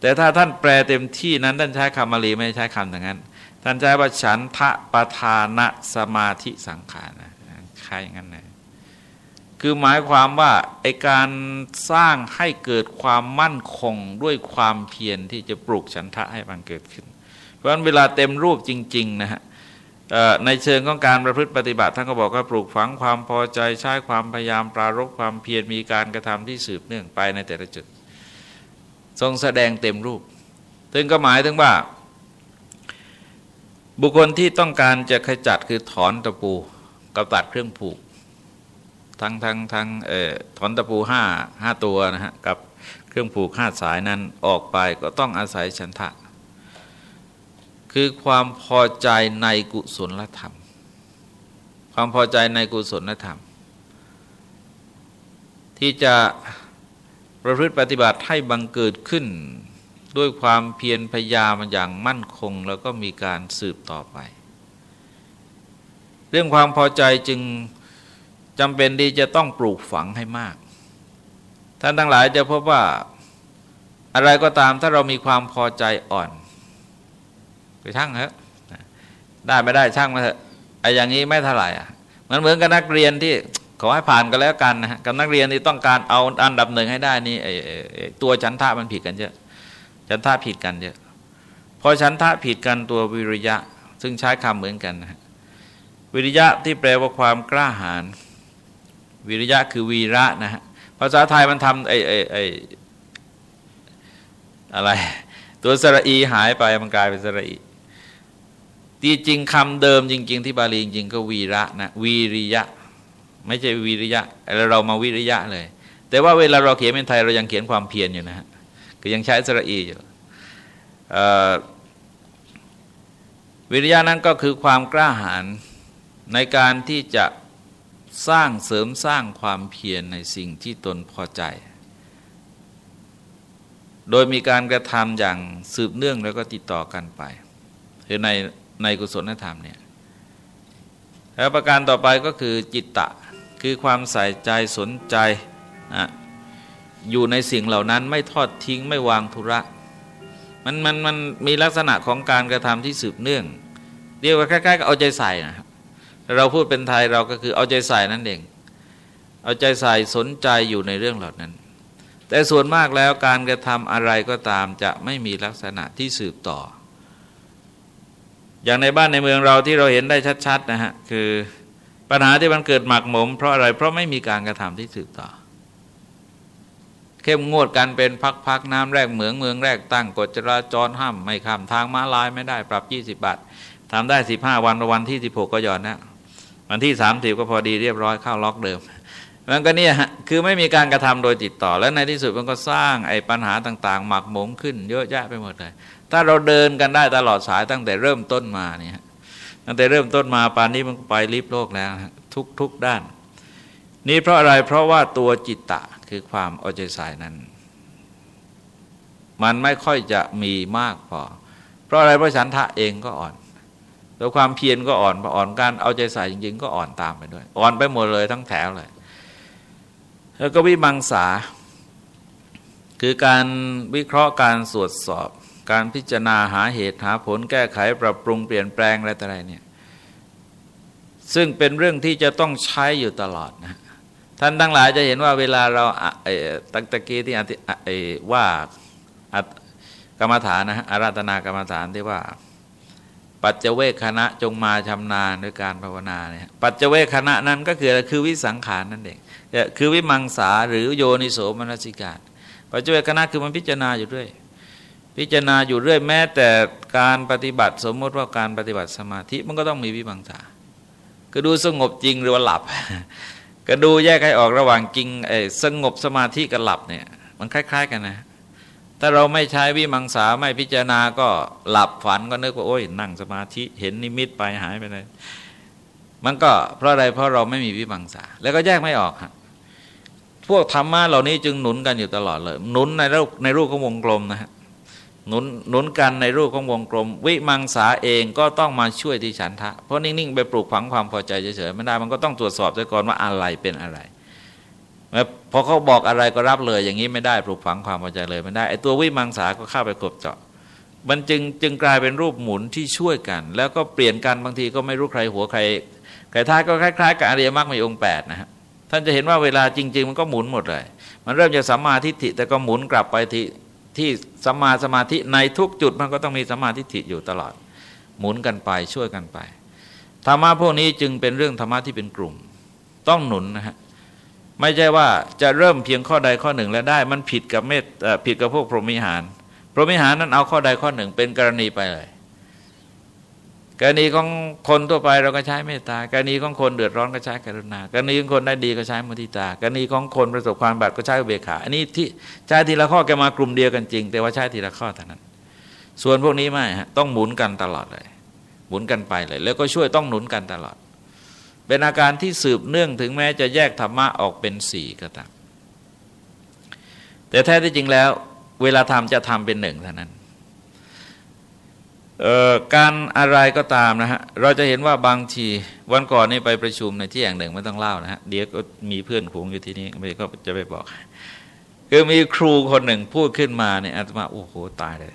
แต่ถ้าท่านแปลเต็มที่นั้นท่านใช้คำมาลีไม่ใช้คำอย่างนั้น ท่านใช้ว่าฉันทะปทานะสมาธิสังขารนะใช่อย่างนั้นนะคือหมายความว่าไอการสร้างให้เกิดความมั่นคงด้วยความเพียรที่จะปลูกฉันทะให้มันเกิดขึ้น เพราะฉะนั้นเวลาเต็มรูปจริง ๆ นะฮะในเชิงของการประพฤติปฏิบัติท่านก็บอกว่าปลูกฝังความพอใจใช้ความพยายามปรารบความเพียรมีการกระทำที่สืบเนื่องไปในแต่ละจุด ทรงแสดงเต็มรูป ซึ่งก็หมายถึงว่า บุคคลที่ต้องการจะขจัดคือถอนตะปูกับตัดเครื่องผูก ทั้งทั้งทั้งเอ่อถอนตะปูห้าห้าตัวนะฮะกับเครื่องผูกห้าสายนั้นออกไปก็ต้องอาศัยฉันทะ คือความพอใจในกุศลธรรม ความพอใจในกุศลธรรม ที่จะประพฤติปฏิบัติให้บังเกิดขึ้น ด้วยความเพียรพยายามอย่างมั่นคงแล้วก็มีการสืบต่อไป เรื่องความพอใจจึงจำเป็นดีจะต้องปลูกฝังให้มาก ท่านทั้งหลายจะพบว่าอะไรก็ตามถ้าเรามีความพอใจอ่อนไปช่างเถอะได้ไม่ได้ช่างมาเถอะไอ้อย่างนี้ไม่เท่าไหร่อะมันเหมือนกับนักเรียนที่ขอให้ผ่านก็แล้วกันนะกับนักเรียนที่ต้องการเอาอันดับหนึ่งให้ได้นี่ไอ้ตัวชั้นท่ามันผิดกันเยอะ ชั้นท่าผิดกันเยอะพอชั้นท่าผิดกันตัววิริยะ ซึ่งใช้คำเหมือนกันนะวิริยะที่แปลว่าความกล้าหาญวิริยะคือวีระนะฮะภาษาไทยมันทำไอ้ไอ้ไอ้อะไร ตัวสระอีหายไปมันกลายเป็นสระอีที่จริงคำเดิมจริง ๆ ที่บาลีจริงก็วีระนะวีริยะ ไม่ใช่วีริยะแล้วเรามาวิริยะเลย แต่ว่าเวลาเราเขียนเป็นไทยเรายังเขียนความเพียรอยู่นะฮะ ก็ยังใช้สระอีอยู่วิริยะนั้นก็คือความกล้าหาญในการที่จะสร้างเสริมสร้างความเพียรในสิ่งที่ตนพอใจ โดยมีการกระทำอย่างสืบเนื่องแล้วก็ติดต่อกันไป คือในในกุศลธรรมเนี่ยแล้วประการต่อไปก็คือจิตตะ คือความใส่ใจสนใจนะ อยู่ในสิ่งเหล่านั้นไม่ทอดทิ้งไม่วางธุระ มันมันมันมีลักษณะของการกระทำที่สืบเนื่อง เรียกว่าคล้ายๆกับเอาใจใส่นะครับเราพูดเป็นไทยเราก็คือเอาใจใส่นั่นเอง เอาใจใส่สนใจอยู่ในเรื่องเหล่านั้น แต่ส่วนมากแล้วการกระทำอะไรก็ตามจะไม่มีลักษณะที่สืบต่อ อย่างในบ้านในเมืองเราที่เราเห็นได้ชัด ๆ นะฮะคือปัญหาที่มันเกิดหมักหมม เพราะอะไรเพราะไม่มีการกระทำที่สืบต่อ เข้มงวดกันเป็นพักๆน้ำแรกเหมืองเมืองแรกตั้งกฎจราจรห้ามไม่ข้ามทางม้าลายไม่ได้ปรับ 20 บาททำได้ 15 วันวันที่ 16 ก็ย่อนนะวันที่ 30 ก็พอดีเรียบร้อยเข้าล็อกเดิมมันก็เนี่ยคือไม่มีการกระทำโดยติดต่อ และในที่สุดมันก็สร้างไอ้ปัญหาต่าง ๆ หมักหมมขึ้นเยอะแยะไปหมดเลย ถ้าเราเดินกันได้ตลอดสายตั้งแต่เริ่มต้นมาเนี่ยตั้งแต่เริ่มต้นมาปานนี้มันไปลิบโลกแล้วทุกทุกด้าน นี่เพราะอะไรเพราะว่าตัวจิตตะ คือความเอาใจใส่นั้น มันไม่ค่อยจะมีมากพอ เพราะอะไรเพราะฉันทะเองก็อ่อนตัวความเพียรก็อ่อนพออ่อนการเอาใจใส่จริง ๆ ก็อ่อนตามไปด้วย อ่อนไปหมดเลยทั้งแถวเลย แล้วก็วิมังสา คือการวิเคราะห์การสวดสอบ การพิจารณาหาเหตุหาผลแก้ไขปรับปรุงเปลี่ยนแปลงอะไรต่ออะไรเนี่ยซึ่งเป็นเรื่องที่จะต้องใช้อยู่ตลอดนะ ท่านทั้งหลายจะเห็นว่าเวลาเราตั้งตะกี้ที่ว่ากรรมฐานนะอาราธนากรรมฐานที่ว่า ปัจเจเวคณะจงมาชำนาญด้วยการภาวนาเนี่ยปัจเจเวคณะนั้นก็คือคือวิสังขารนั่นเองคือวิมังสาหรือโยนิโสมนสิการปัจเจเวคณะคือมันพิจารณาอยู่ด้วยพิจารณาอยู่เรื่อยแม้แต่การปฏิบัติสมมติว่าการปฏิบัติสมาธิมันก็ต้องมีวิมังสาก็ดูสงบจริงหรือว่าหลับ ก็ดูแยกให้ออกระหว่างจริงสงบสมาธิกับหลับเนี่ย มันคล้าย ๆ กันนะ ถ้าเราไม่ใช้วิมังสาไม่พิจารณาก็หลับฝันก็นึกว่าโอ้ยนั่งสมาธิเห็นนิมิตไปหายไปเลยมันก็เพราะอะไรเพราะเราไม่มีวิมังสาแล้วก็แยกไม่ออกครับพวกธรรมะเหล่านี้จึงหนุนกันอยู่ตลอดเลย หนุนในรูปในรูปของวงกลมนะฮะ หนุนหนุนกันในรูปของวงกลม วิมังสาเองก็ต้องมาช่วยที่ฉันทะ เพราะนิ่งๆไปปลูกฝังความพอใจเฉยๆไม่ได้มันก็ต้องตรวจสอบซะก่อนว่าอะไรเป็นอะไรพอเขาบอกอะไรก็รับเลย อย่างนี้ไม่ได้ปลูกฝังความพอใจเลยไม่ได้ไอตัววิมังสาก็เข้าไปกบเจาะ มันจึงจึงกลายเป็นรูปหมุนที่ช่วยกัน แล้วก็เปลี่ยนกันบางทีก็ไม่รู้ใครหัวใครใครท้ายก็คล้ายๆกับอริยมรรคมีองค์8นะฮะท่านจะเห็นว่าเวลาจริง ๆ มันก็หมุนหมดเลย มันเริ่มจากสัมมาทิฏฐิแต่ก็หมุนกลับไปที่ ที่สัมมาสมาธิในทุกจุดมันก็ต้องมีสัมมาทิฏฐิอยู่ตลอด หมุนกันไปช่วยกันไปธรรมะพวกนี้จึงเป็นเรื่องธรรมะที่เป็นกลุ่ม ต้องหนุนนะฮะไม่ใช่ว่าจะเริ่มเพียงข้อใดข้อหนึ่งแล้วได้ มันผิดกับเมตผิดกับพวกพรหมิหาร พรหมิหารนั้นเอาข้อใดข้อหนึ่งเป็นกรณีไปเลย กรณีของคนทั่วไปเราก็ใช้เมตตากรณีของคนเดือดร้อนก็ใช้กรุณากรณีของคนได้ดีก็ใช้มุทิตากรณีของคนประสบความบาดก็ใช้อุเบกขาอันนี้ที่ใช้ทีละข้อแกมากลุ่มเดียวกันจริง แต่ว่าใช้ทีละข้อเท่านั้น ส่วนพวกนี้ไม่ฮะต้องหมุนกันตลอดเลย หมุนกันไปเลย แล้วก็ช่วยต้องหนุนกันตลอด เป็นอาการที่สืบเนื่องถึงแม้จะแยกธรรมะออกเป็นสี่ก็ตามแต่แท้ที่จริงแล้ว เวลาทำจะทำเป็นหนึ่งเท่านั้น การอะไรก็ตามนะฮะเราจะเห็นว่าบางทีวันก่อนนี่ไปประชุมในที่แห่งหนึ่งไม่ต้องเล่านะฮะเดี๋ยวก็มีเพื่อนขูงอยู่ที่นี่ไม่ก็จะไปบอกคือมีครูคนหนึ่งพูดขึ้นมาเนี่ยอาตมาโอ้โหตายเลย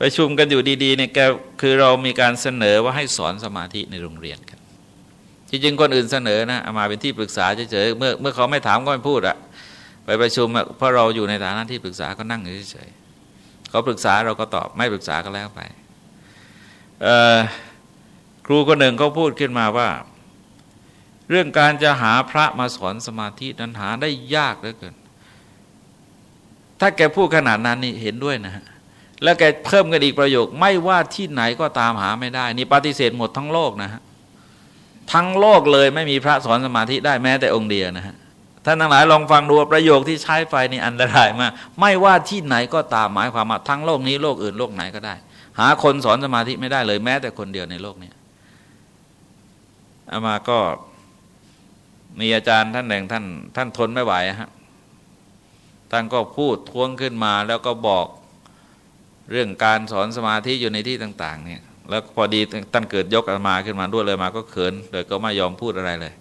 ประชุมกันอยู่ดีๆเนี่ยแกคือเรามีการเสนอว่าให้สอนสมาธิในโรงเรียนกันจริงๆคนอื่นเสนอนะมาเป็นที่ปรึกษาเฉยๆเมื่อเมื่อเขาไม่ถามก็ไม่พูดอะไปประชุมเพราะเราอยู่ในฐานะที่ปรึกษาก็นั่งเฉยๆ เขาปรึกษาเราก็ตอบไม่ปรึกษาก็แล้วไปครูคนหนึ่งเขาพูดขึ้นมาว่า เรื่องการจะหาพระมาสอนสมาธินั้นหาได้ยากเหลือเกิน ถ้าแกพูดขนาดนั้นนี่เห็นด้วยนะฮะแล้วแกเพิ่มกันอีกประโยค ไม่ว่าที่ไหนก็ตามหาไม่ได้ นี่ปฏิเสธหมดทั้งโลกนะฮะทั้งโลกเลยไม่มีพระสอนสมาธิได้แม้แต่องค์เดียวนะฮะ ท่านทั้งหลายลองฟังดูประโยคที่ใช้ไฟนี่อันตรายมาก ไม่ว่าที่ไหนก็ตามหมายความว่าทั้งโลกนี้โลกอื่นโลกไหนก็ได้ หาคนสอนสมาธิไม่ได้เลยแม้แต่คนเดียวในโลกนี้อามาก็มีอาจารย์ท่านหนึ่งท่านท่านทนไม่ไหวฮะท่านก็พูดท้วงขึ้นมาแล้วก็บอกเรื่องการสอนสมาธิอยู่ในที่ต่าง ๆ เนี่ย แล้วพอดีท่านเกิดยกอามาขึ้นมาด้วยเลยมาก็เขินเลยก็ไม่ยอมพูดอะไรเลย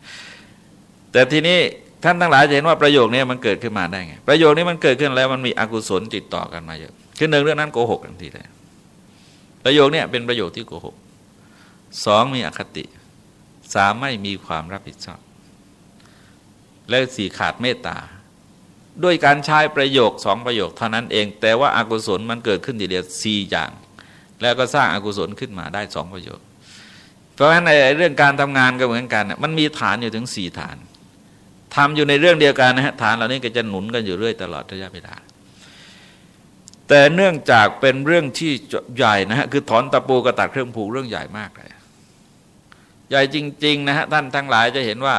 แต่ทีนี้ ท่านทั้งหลายจะเห็นว่าประโยคนี้มันเกิดขึ้นมาได้ไง ประโยคนี้มันเกิดขึ้นแล้วมันมีอกุศลติดต่อกันมาเยอะคือหนึ่งเรื่องนั้นโกหกทันทีเลยประโยคนี้เป็นประโยคที่โกหกสองมีอคติสามไม่มีความรับผิดชอบ และสี่ขาดเมตตา ด้วยการใช้ประโยคสองประโยคเท่านั้นเอง แต่ว่าอากุศลมันเกิดขึ้นทีเดียวสี่อย่าง แล้วก็สร้างอากุศลขึ้นมาได้สองประโยค เพราะฉะนั้นในเรื่องการทำงานก็เหมือนกัน มันมีฐานอยู่ถึงสี่ฐาน ทำอยู่ในเรื่องเดียวกันนะฮะฐานเหล่านี้ก็จะหนุนกันอยู่เรื่อยตลอดระยะเวลาแต่เนื่องจากเป็นเรื่องที่ใหญ่นะฮะคือถอนตะปูกระตัดเครื่องผูกเรื่องใหญ่มากเลยใหญ่จริงๆนะฮะท่านทั้งหลายจะเห็นว่า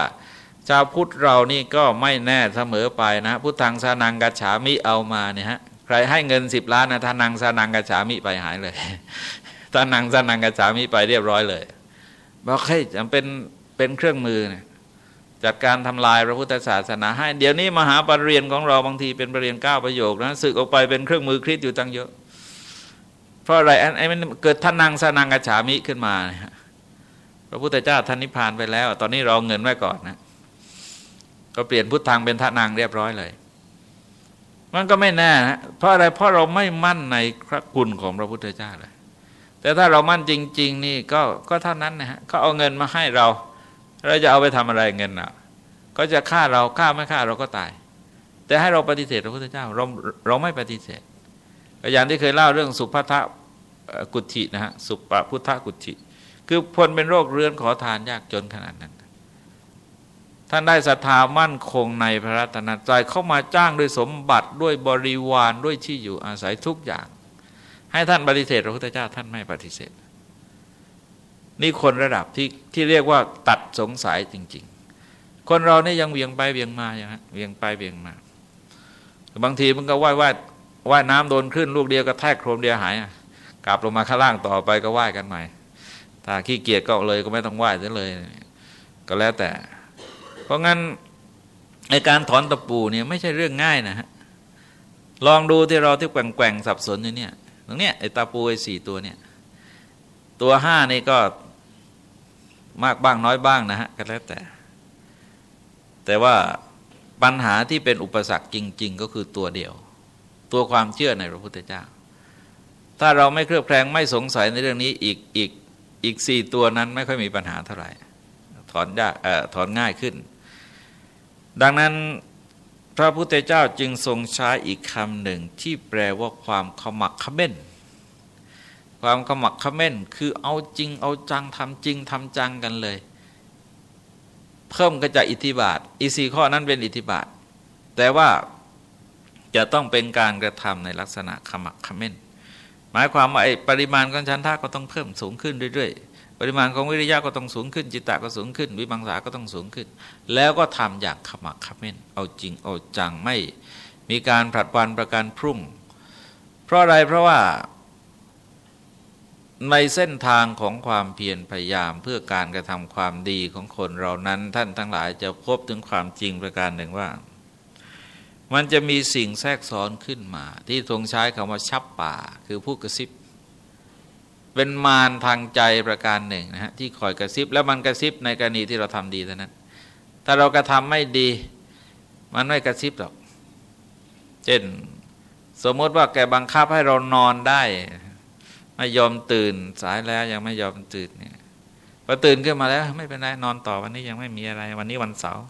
ชาวพุทธเรานี่ก็ไม่แน่เสมอไปนะพุทธังสานังกัจฉามิเอามาเนี่ยฮะใครให้เงินสิบล้านนะท่านังสานังกัจฉามิไปหายเลยท่านังสานังกัจฉามิไปเรียบร้อยเลยบอกให้จำเป็นเป็นเครื่องมือเนี่ย จัดการทำลายพระพุทธศาสนาให้ เดี๋ยวนี้มหาปรริญญาของเราบางทีเป็นปรริญญาเก้าประโยคนะสึกออกไปเป็นเครื่องมือคริสอยู่ตั้งเยอะ เพราะอะไรไอ้มันเกิดท่านังสนังกระฉามิขึ้นมาพระพุทธเจ้าท่านนิพพานไปแล้ว ตอนนี้เราเงินไว้ก่อนนะก็เปลี่ยนพุทธังเป็นท่านังเรียบร้อยเลย มันก็ไม่แน่นะเพราะอะไรเพราะเราไม่มั่นในพระคุณของพระพุทธเจ้าเลยแต่ถ้าเรามั่นจริง ๆ นี่ก็ก็เท่านั้นนะฮะก็เอาเงินมาให้เรา เราจะเอาไปทำอะไรเงินอะ ก็จะฆ่าเราฆ่าไม่ฆ่าเราก็ตาย แต่ให้เราปฏิเสธพระพุทธเจ้าเราเราไม่ปฏิเสธอย่างที่เคยเล่าเรื่องสุภัทกุฏินะฮะสุปพุทธกุฏิคือคนเป็นโรคเรื้อนขอทานยากจนขนาดนั้นท่านได้ศรัทธามั่นคงในพระรัตนตรัยเข้ามาจ้างด้วยสมบัติด้วยบริวารด้วยที่อยู่อาศัยทุกอย่าง ให้ท่านปฏิเสธพระพุทธเจ้าท่านไม่ปฏิเสธ นี่คนระดับที่ที่เรียกว่าตัดสงสัยจริง ๆ คนเราเนี่ยยังเวียงไปเวียงมาอย่างนั้นเวียงไปเวียงมา บางทีมันก็ว่ายว่ายว่ายน้ำโดนขึ้นลูกเดียวก็แทกโครมเดียวหายกลับลงมาข้างล่างต่อไปก็ว่ายกันใหม่ ถ้าขี้เกียจก็เลยก็ไม่ต้องไหว้ซะเลย ก็แล้วแต่ เพราะงั้นในการถอนตะปูเนี่ยไม่ใช่เรื่องง่ายนะฮะลองดูที่เราที่แกว่งสับสนอยู่เนี่ยตรงเนี้ยไอ้ตะปูไอ้สี่ตัวเนี่ย ตัวห้านี่ก็ มากบ้างน้อยบ้างนะฮะก็แล้วแต่ แต่ว่าปัญหาที่เป็นอุปสรรคจริง ๆ ก็คือตัวเดียว ตัวความเชื่อในพระพุทธเจ้า ถ้าเราไม่เครือบแคลงไม่สงสัยในเรื่องนี้อีกอีกอีกสี่ตัวนั้นไม่ค่อยมีปัญหาเท่าไหร่ถอนยากถอนง่ายขึ้น ดังนั้นพระพุทธเจ้าจึงทรงใช้อีกคำหนึ่งที่แปลว่าความขมักขม้น ความขมักขม้น คือเอาจริงเอาจังทำจริงทำจังกันเลย เพิ่มกระจากอิทธิบาท อีสี่ข้อนั้นเป็นอิทธิบาท แต่ว่าจะต้องเป็นการกระทำในลักษณะขมักขม้น หมายความว่าไอ้ปริมาณของฉันทะก็ต้องเพิ่มสูงขึ้นเรื่อยๆ ปริมาณของวิริยะก็ต้องสูงขึ้น จิตตะก็สูงขึ้น วิมังสาก็ต้องสูงขึ้น แล้วก็ทำอย่างขมักขม้น เอาจริงเอาจังไม่มีการผลัดวันประการพรุ่ง เพราะอะไรเพราะว่า ในเส้นทางของความเพียรพยายามเพื่อการกระทำความดีของคนเรานั้นท่านทั้งหลายจะพบถึงความจริงประการหนึ่งว่า มันจะมีสิ่งแทรกซ้อนขึ้นมา ที่ทรงใช้คำว่าชับป่า คือผู้กระซิบ เป็นมารทางใจประการหนึ่งนะฮะที่คอยกระซิบ แล้วมันกระซิบในกรณีที่เราทำดีเท่านั้นถ้าเรากระทำไม่ดี มันไม่กระซิบหรอก เช่น สมมติว่าแกบังคับให้เรานอนได้ ไม่ยอมตื่นสายแล้วยังไม่ยอมตื่นเนี่ยพอตื่นขึ้นมาแล้ว ไม่เป็นไรนอนต่อวันนี้ยังไม่มีอะไร วันนี้วันเสาร์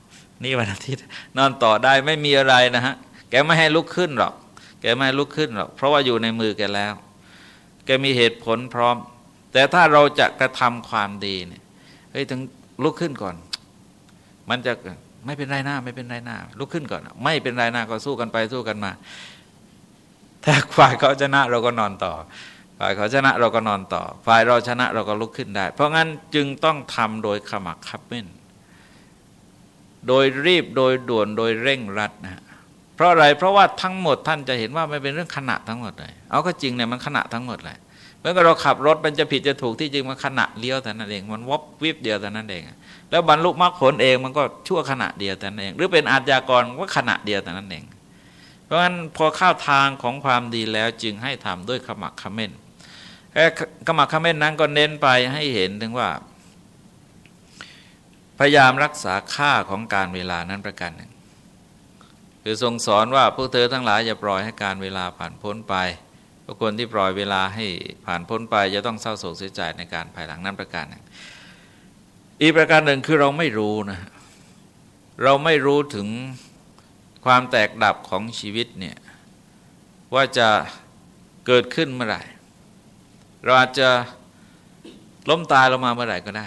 นี่วันอาทิตย์นอนต่อได้ไม่มีอะไรนะฮะแกไม่ให้ลุกขึ้นหรอก แกไม่ให้ลุกขึ้นหรอก เพราะว่าอยู่ในมือแกแล้ว แกมีเหตุผลพร้อม แต่ถ้าเราจะกระทำความดีเนี่ยเฮ้ยต้องลุกขึ้นก่อน มันจะไม่เป็นไรหน้า ไม่เป็นไรหน้า ลุกขึ้นก่อน ไม่เป็นไรหน้าก็สู้กันไปสู้กันมา ถ้าฝ่ายเขาชนะเราก็นอนต่อ ฝ่ายเขาชนะเราก็นอนต่อ ฝ่ายเราชนะเราก็ลุกขึ้นได้ เพราะงั้นจึงต้องทำโดยขมักขับเม่นโดยรีบโดยด่วนโดยเร่งรัดนะเพราะอะไรเพราะว่าทั้งหมดท่านจะเห็นว่ามันเป็นเรื่องขณะทั้งหมดเลย เอาก็จริงเนี่ยมันขณะทั้งหมดเลยเมื่อเราขับรถมันจะผิดจะถูกที่จริงมันขณะเลี้ยวแต่นั้นเอง มันวบวิบเดียวแต่นั้นเอง แล้วบรรลุมรรคผลเองมันก็ชั่วขณะเดียวแต่นั้นเอง หรือเป็นอาชญากรก็ขณะเดียวแต่นั้นเอง เพราะฉะนั้นพอเข้าทางของความดีแล้วจึงให้ทำด้วยขมักขม้น แค่ขมักขม้นนั้นก็เน้นไปให้เห็นถึงว่า พยายามรักษาค่าของการเวลานั้นประการหนึ่ง คือทรงสอนว่าพวกเธอทั้งหลายอย่าปล่อยให้การเวลาผ่านพ้นไปพวกคนที่ปล่อยเวลาให้ผ่านพ้นไป จะต้องเศร้าโศกเสียใจในการภายหลังนั้นประการหนึ่ง อีกประการหนึ่งคือเราไม่รู้นะ เราไม่รู้ถึงความแตกดับของชีวิตเนี่ยว่าจะเกิดขึ้นเมื่อไหร่ เราอาจจะล้มตายลงมาเมื่อไหร่ก็ได้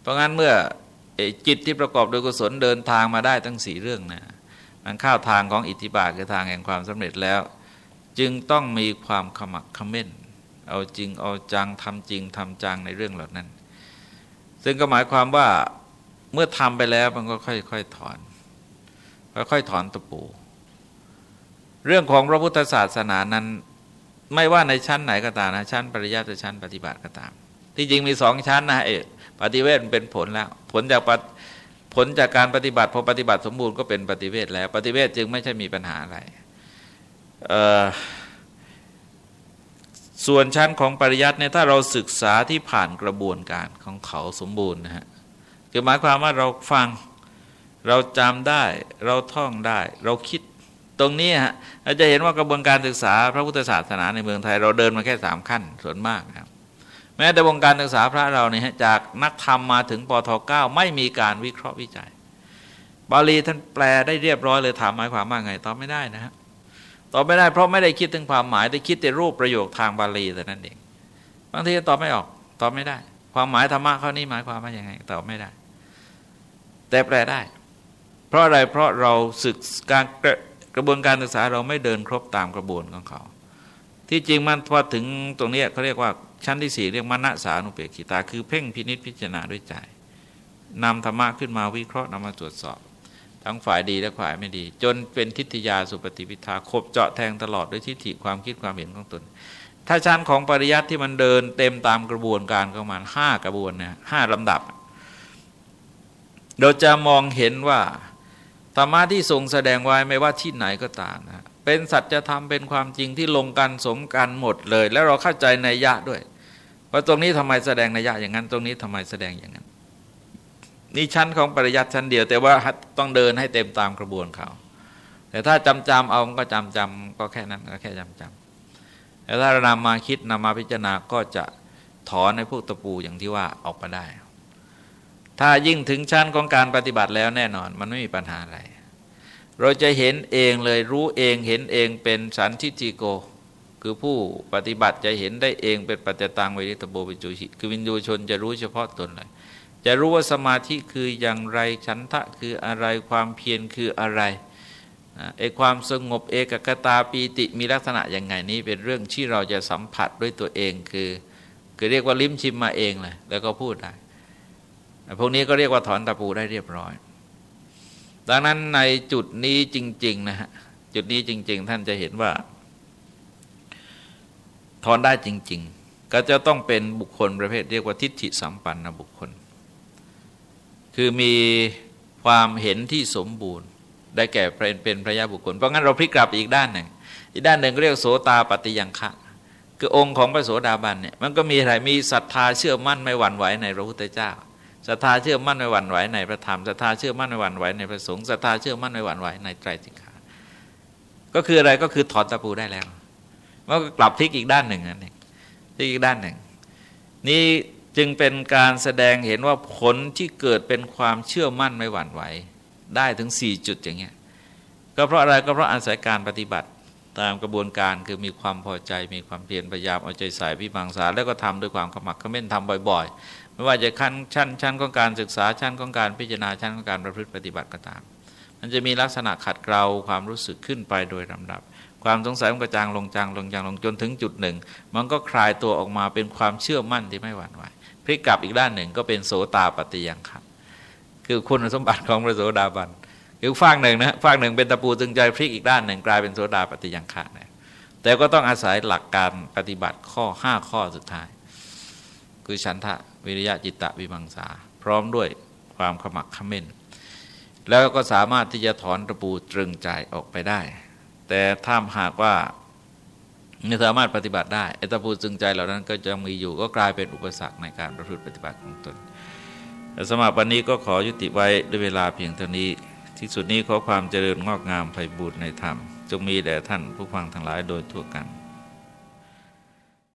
เพราะงั้นเมื่อจิตที่ประกอบโดยกุศลเดินทางมาได้ทั้งสี่เรื่องนะมันเข้าทางของอิทธิบาทคือทางแห่งความสำเร็จแล้ว จึงต้องมีความขมักขม้น เอาจริงเอาจังทำจริงทำจังในเรื่องเหล่านั้น ซึ่งก็หมายความว่าเมื่อทำไปแล้วมันก็ค่อยๆถอนค่อยๆถอนตะปู เรื่องของพระพุทธศาสนานั้น ไม่ว่าในชั้นไหนก็ตามนะชั้นปริยัติชั้นปฏิบัติก็ตาม ที่จริงมีสองชั้นนะเอปฏิเวทเป็นผลแล้ว ผลจากผลจากการปฏิบัติพอปฏิบัติสมบูรณ์ก็เป็นปฏิเวทแล้ว ปฏิเวทจึงไม่ใช่มีปัญหาอะไรส่วนชั้นของปริยัติเนี่ยถ้าเราศึกษาที่ผ่านกระบวนการของเขาสมบูรณ์นะฮะคือหมายความว่าเราฟังเราจำได้ เราท่องได้ เราคิด ตรงนี้ฮะเราจะเห็นว่ากระบวนการศึกษาพระพุทธศาสนาในเมืองไทย เราเดินมาแค่สามขั้นส่วนมากนะครับแม้แต่วงการศึกษาพระเราเนี่ยจากนักธรรมมาถึงปทเก้าไม่มีการวิเคราะห์วิจัย บาลีท่านแปลได้เรียบร้อยเลยถามหมายความว่าไงตอบไม่ได้นะฮะตอบไม่ได้เพราะไม่ได้คิดถึงความหมายได้คิดแต่รูปประโยคทางบาลีแต่นั้นเองบางทีตอบไม่ออกตอบไม่ได้ ความหมายธรรมะเขานี่หมายความว่าอย่างไงตอบไม่ได้ แต่แปลได้ เพราะอะไรเพราะเราศึกการ กระบวนการศึกษาเราไม่เดินครบตามกระบวนของเขา ที่จริงมันพอถึงตรงนี้เขาเรียกว่าชั้นที่สี่เรียกมณสานุเปกิตา คือเพ่งพินิษพิจารณาด้วยใจนำธรรมะขึ้นมาวิเคราะห์นำมาตรวจสอบ ทั้งฝ่ายดีและฝ่ายไม่ดี จนเป็นทิฏฐิยาสุปฏิปิทาคบเจาะแทงตลอดด้วยทิฏฐิความคิดความเห็นของตน ถ้าชั้นของปริยัติที่มันเดินเต็มตามกระบวนการของมันห้ากระบวนนะห้าลำดับ เราจะมองเห็นว่า ธรรมะที่ทรงแสดงไว้ไม่ว่าที่ไหนก็ตามนะเป็นสัจธรรมเป็นความจริงที่ลงกันสมกันหมดเลย แล้วเราเข้าใจในยะด้วยว่าตรงนี้ทำไมแสดงในยะอย่างนั้น ตรงนี้ทำไมแสดงอย่างนั้น นี่ชั้นของปริยัติชั้นเดียว แต่ว่าต้องเดินให้เต็มตามกระบวนเขา แต่ถ้าจำจำเอาก็จำจำก็แค่นั้นก็แค่จำจำแต่ถ้าเรานำมาคิดนำมาพิจารณาก็จะถอนในพวกตะปูอย่างที่ว่าออกมาได้ ถ้ายิ่งถึงชั้นของการปฏิบัติแล้วแน่นอน มันไม่มีปัญหาอะไร เราจะเห็นเองเลยรู้เองเห็นเองเป็นสันทิฏฐิโก คือผู้ปฏิบัติจะเห็นได้เองเป็นปัจจตังวิริตโบปิจุชิคือวินยูชนจะรู้เฉพาะตนเลย จะรู้ว่าสมาธิคืออย่างไรฉันทะคืออะไรความเพียรคืออะไรไอความสงบเอกกตาปีติมีลักษณะอย่างไงนี้เป็นเรื่องที่เราจะสัมผัสด้วยตัวเองคือคือเรียกว่าลิ้มชิมมาเองเลยแล้วก็พูดได้ พวกนี้ก็เรียกว่าถอนตะปูได้เรียบร้อย ดังนั้นในจุดนี้จริงๆนะฮะจุดนี้จริง ๆ ท่านจะเห็นว่า ถอนได้จริง ๆ ก็จะต้องเป็นบุคคลประเภทเรียกว่าทิฏฐิสัมปันนะบุคคล คือมีความเห็นที่สมบูรณ์ ได้แก่เป็นพระยาบุคคล เพราะงั้นเราพลิกกลับอีกด้านหนึ่งอีกด้านหนึ่งเรียกโสตาปฏิยังคะคือองค์ของพระโสดาบันเนี่ยมันก็มีอะไรมีศรัทธาเชื่อมั่นไม่หวั่นไหวในพระพุทธเจ้า ศรัทธาเชื่อมั่นไม่หวั่นไหวในพระธรรมศรัทธาเชื่อมั่นไม่หวั่นไหวในพระสงฆ์ศรัทธาเชื่อมั่นไม่หวั่นไหวในไตรสิกขาก็คืออะไรก็คือถอนตะปูได้แล้วมันก็กลับพลิกอีกด้านหนึ่งนั่นเองพลิกอีกด้านหนึ่ง นี่จึงเป็นการแสดงเห็นว่าผลที่เกิดเป็นความเชื่อมั่นไม่หวั่นไหว ได้ถึง 4 จุดอย่างเงี้ยก็เพราะอะไรก็เพราะอาศัยการปฏิบัติตามกระบวนการคือมีความพอใจมีความเพียรพยายามเอาใจใส่พิบังษาแล้วก็ทำด้วยความขมักขม้นทำบ่อยๆ ไม่ว่าจะขั้นชั้นชั้นของการศึกษาชั้นของการพิจารณาชั้นของการประพฤติปฏิบัติก็ตาม มันจะมีลักษณะขัดเกลาความรู้สึกขึ้นไปโดยลำดับ ความสงสัยมันกระจางลงจางลงจางลงจนถึงจุดหนึ่ง มันก็คลายตัวออกมาเป็นความเชื่อมั่นที่ไม่หวั่นไหวพลิกกลับอีกด้านหนึ่งก็เป็นโสตาปฏิยังครับคือคุณสมบัติของพระโสดาบันคือฝากหนึ่งนะฝากหนึ่งเป็นตะปูจึงใจพลิกอีกด้านหนึ่งกลายเป็นโสดาปฏิยังคะนะแต่ก็ต้องอาศัยหลักการปฏิบัติข้อห้าข้อสุดท้าย คือฉันทะ วิริยะจิตตะวิมังสา พร้อมด้วยความขมักขม้น แล้วก็สามารถที่จะถอนตะปูตรึงใจออกไปได้ แต่ถ้าหากว่าไม่สามารถปฏิบัติได้ไอ้ตะปูจึงใจเหล่านั้นก็จะมีอยู่ก็กลายเป็นอุปสรรคในการประพฤติปฏิบัติของตนสมัครวันนี้ก็ขอยุติไว้ด้วยเวลาเพียงเท่านี้ ที่สุดนี้ขอความเจริญงอกงามไพบูรณ์ในธรรม จงมีแด่ท่านผู้ฟังทั้งหลายโดยทั่วกัน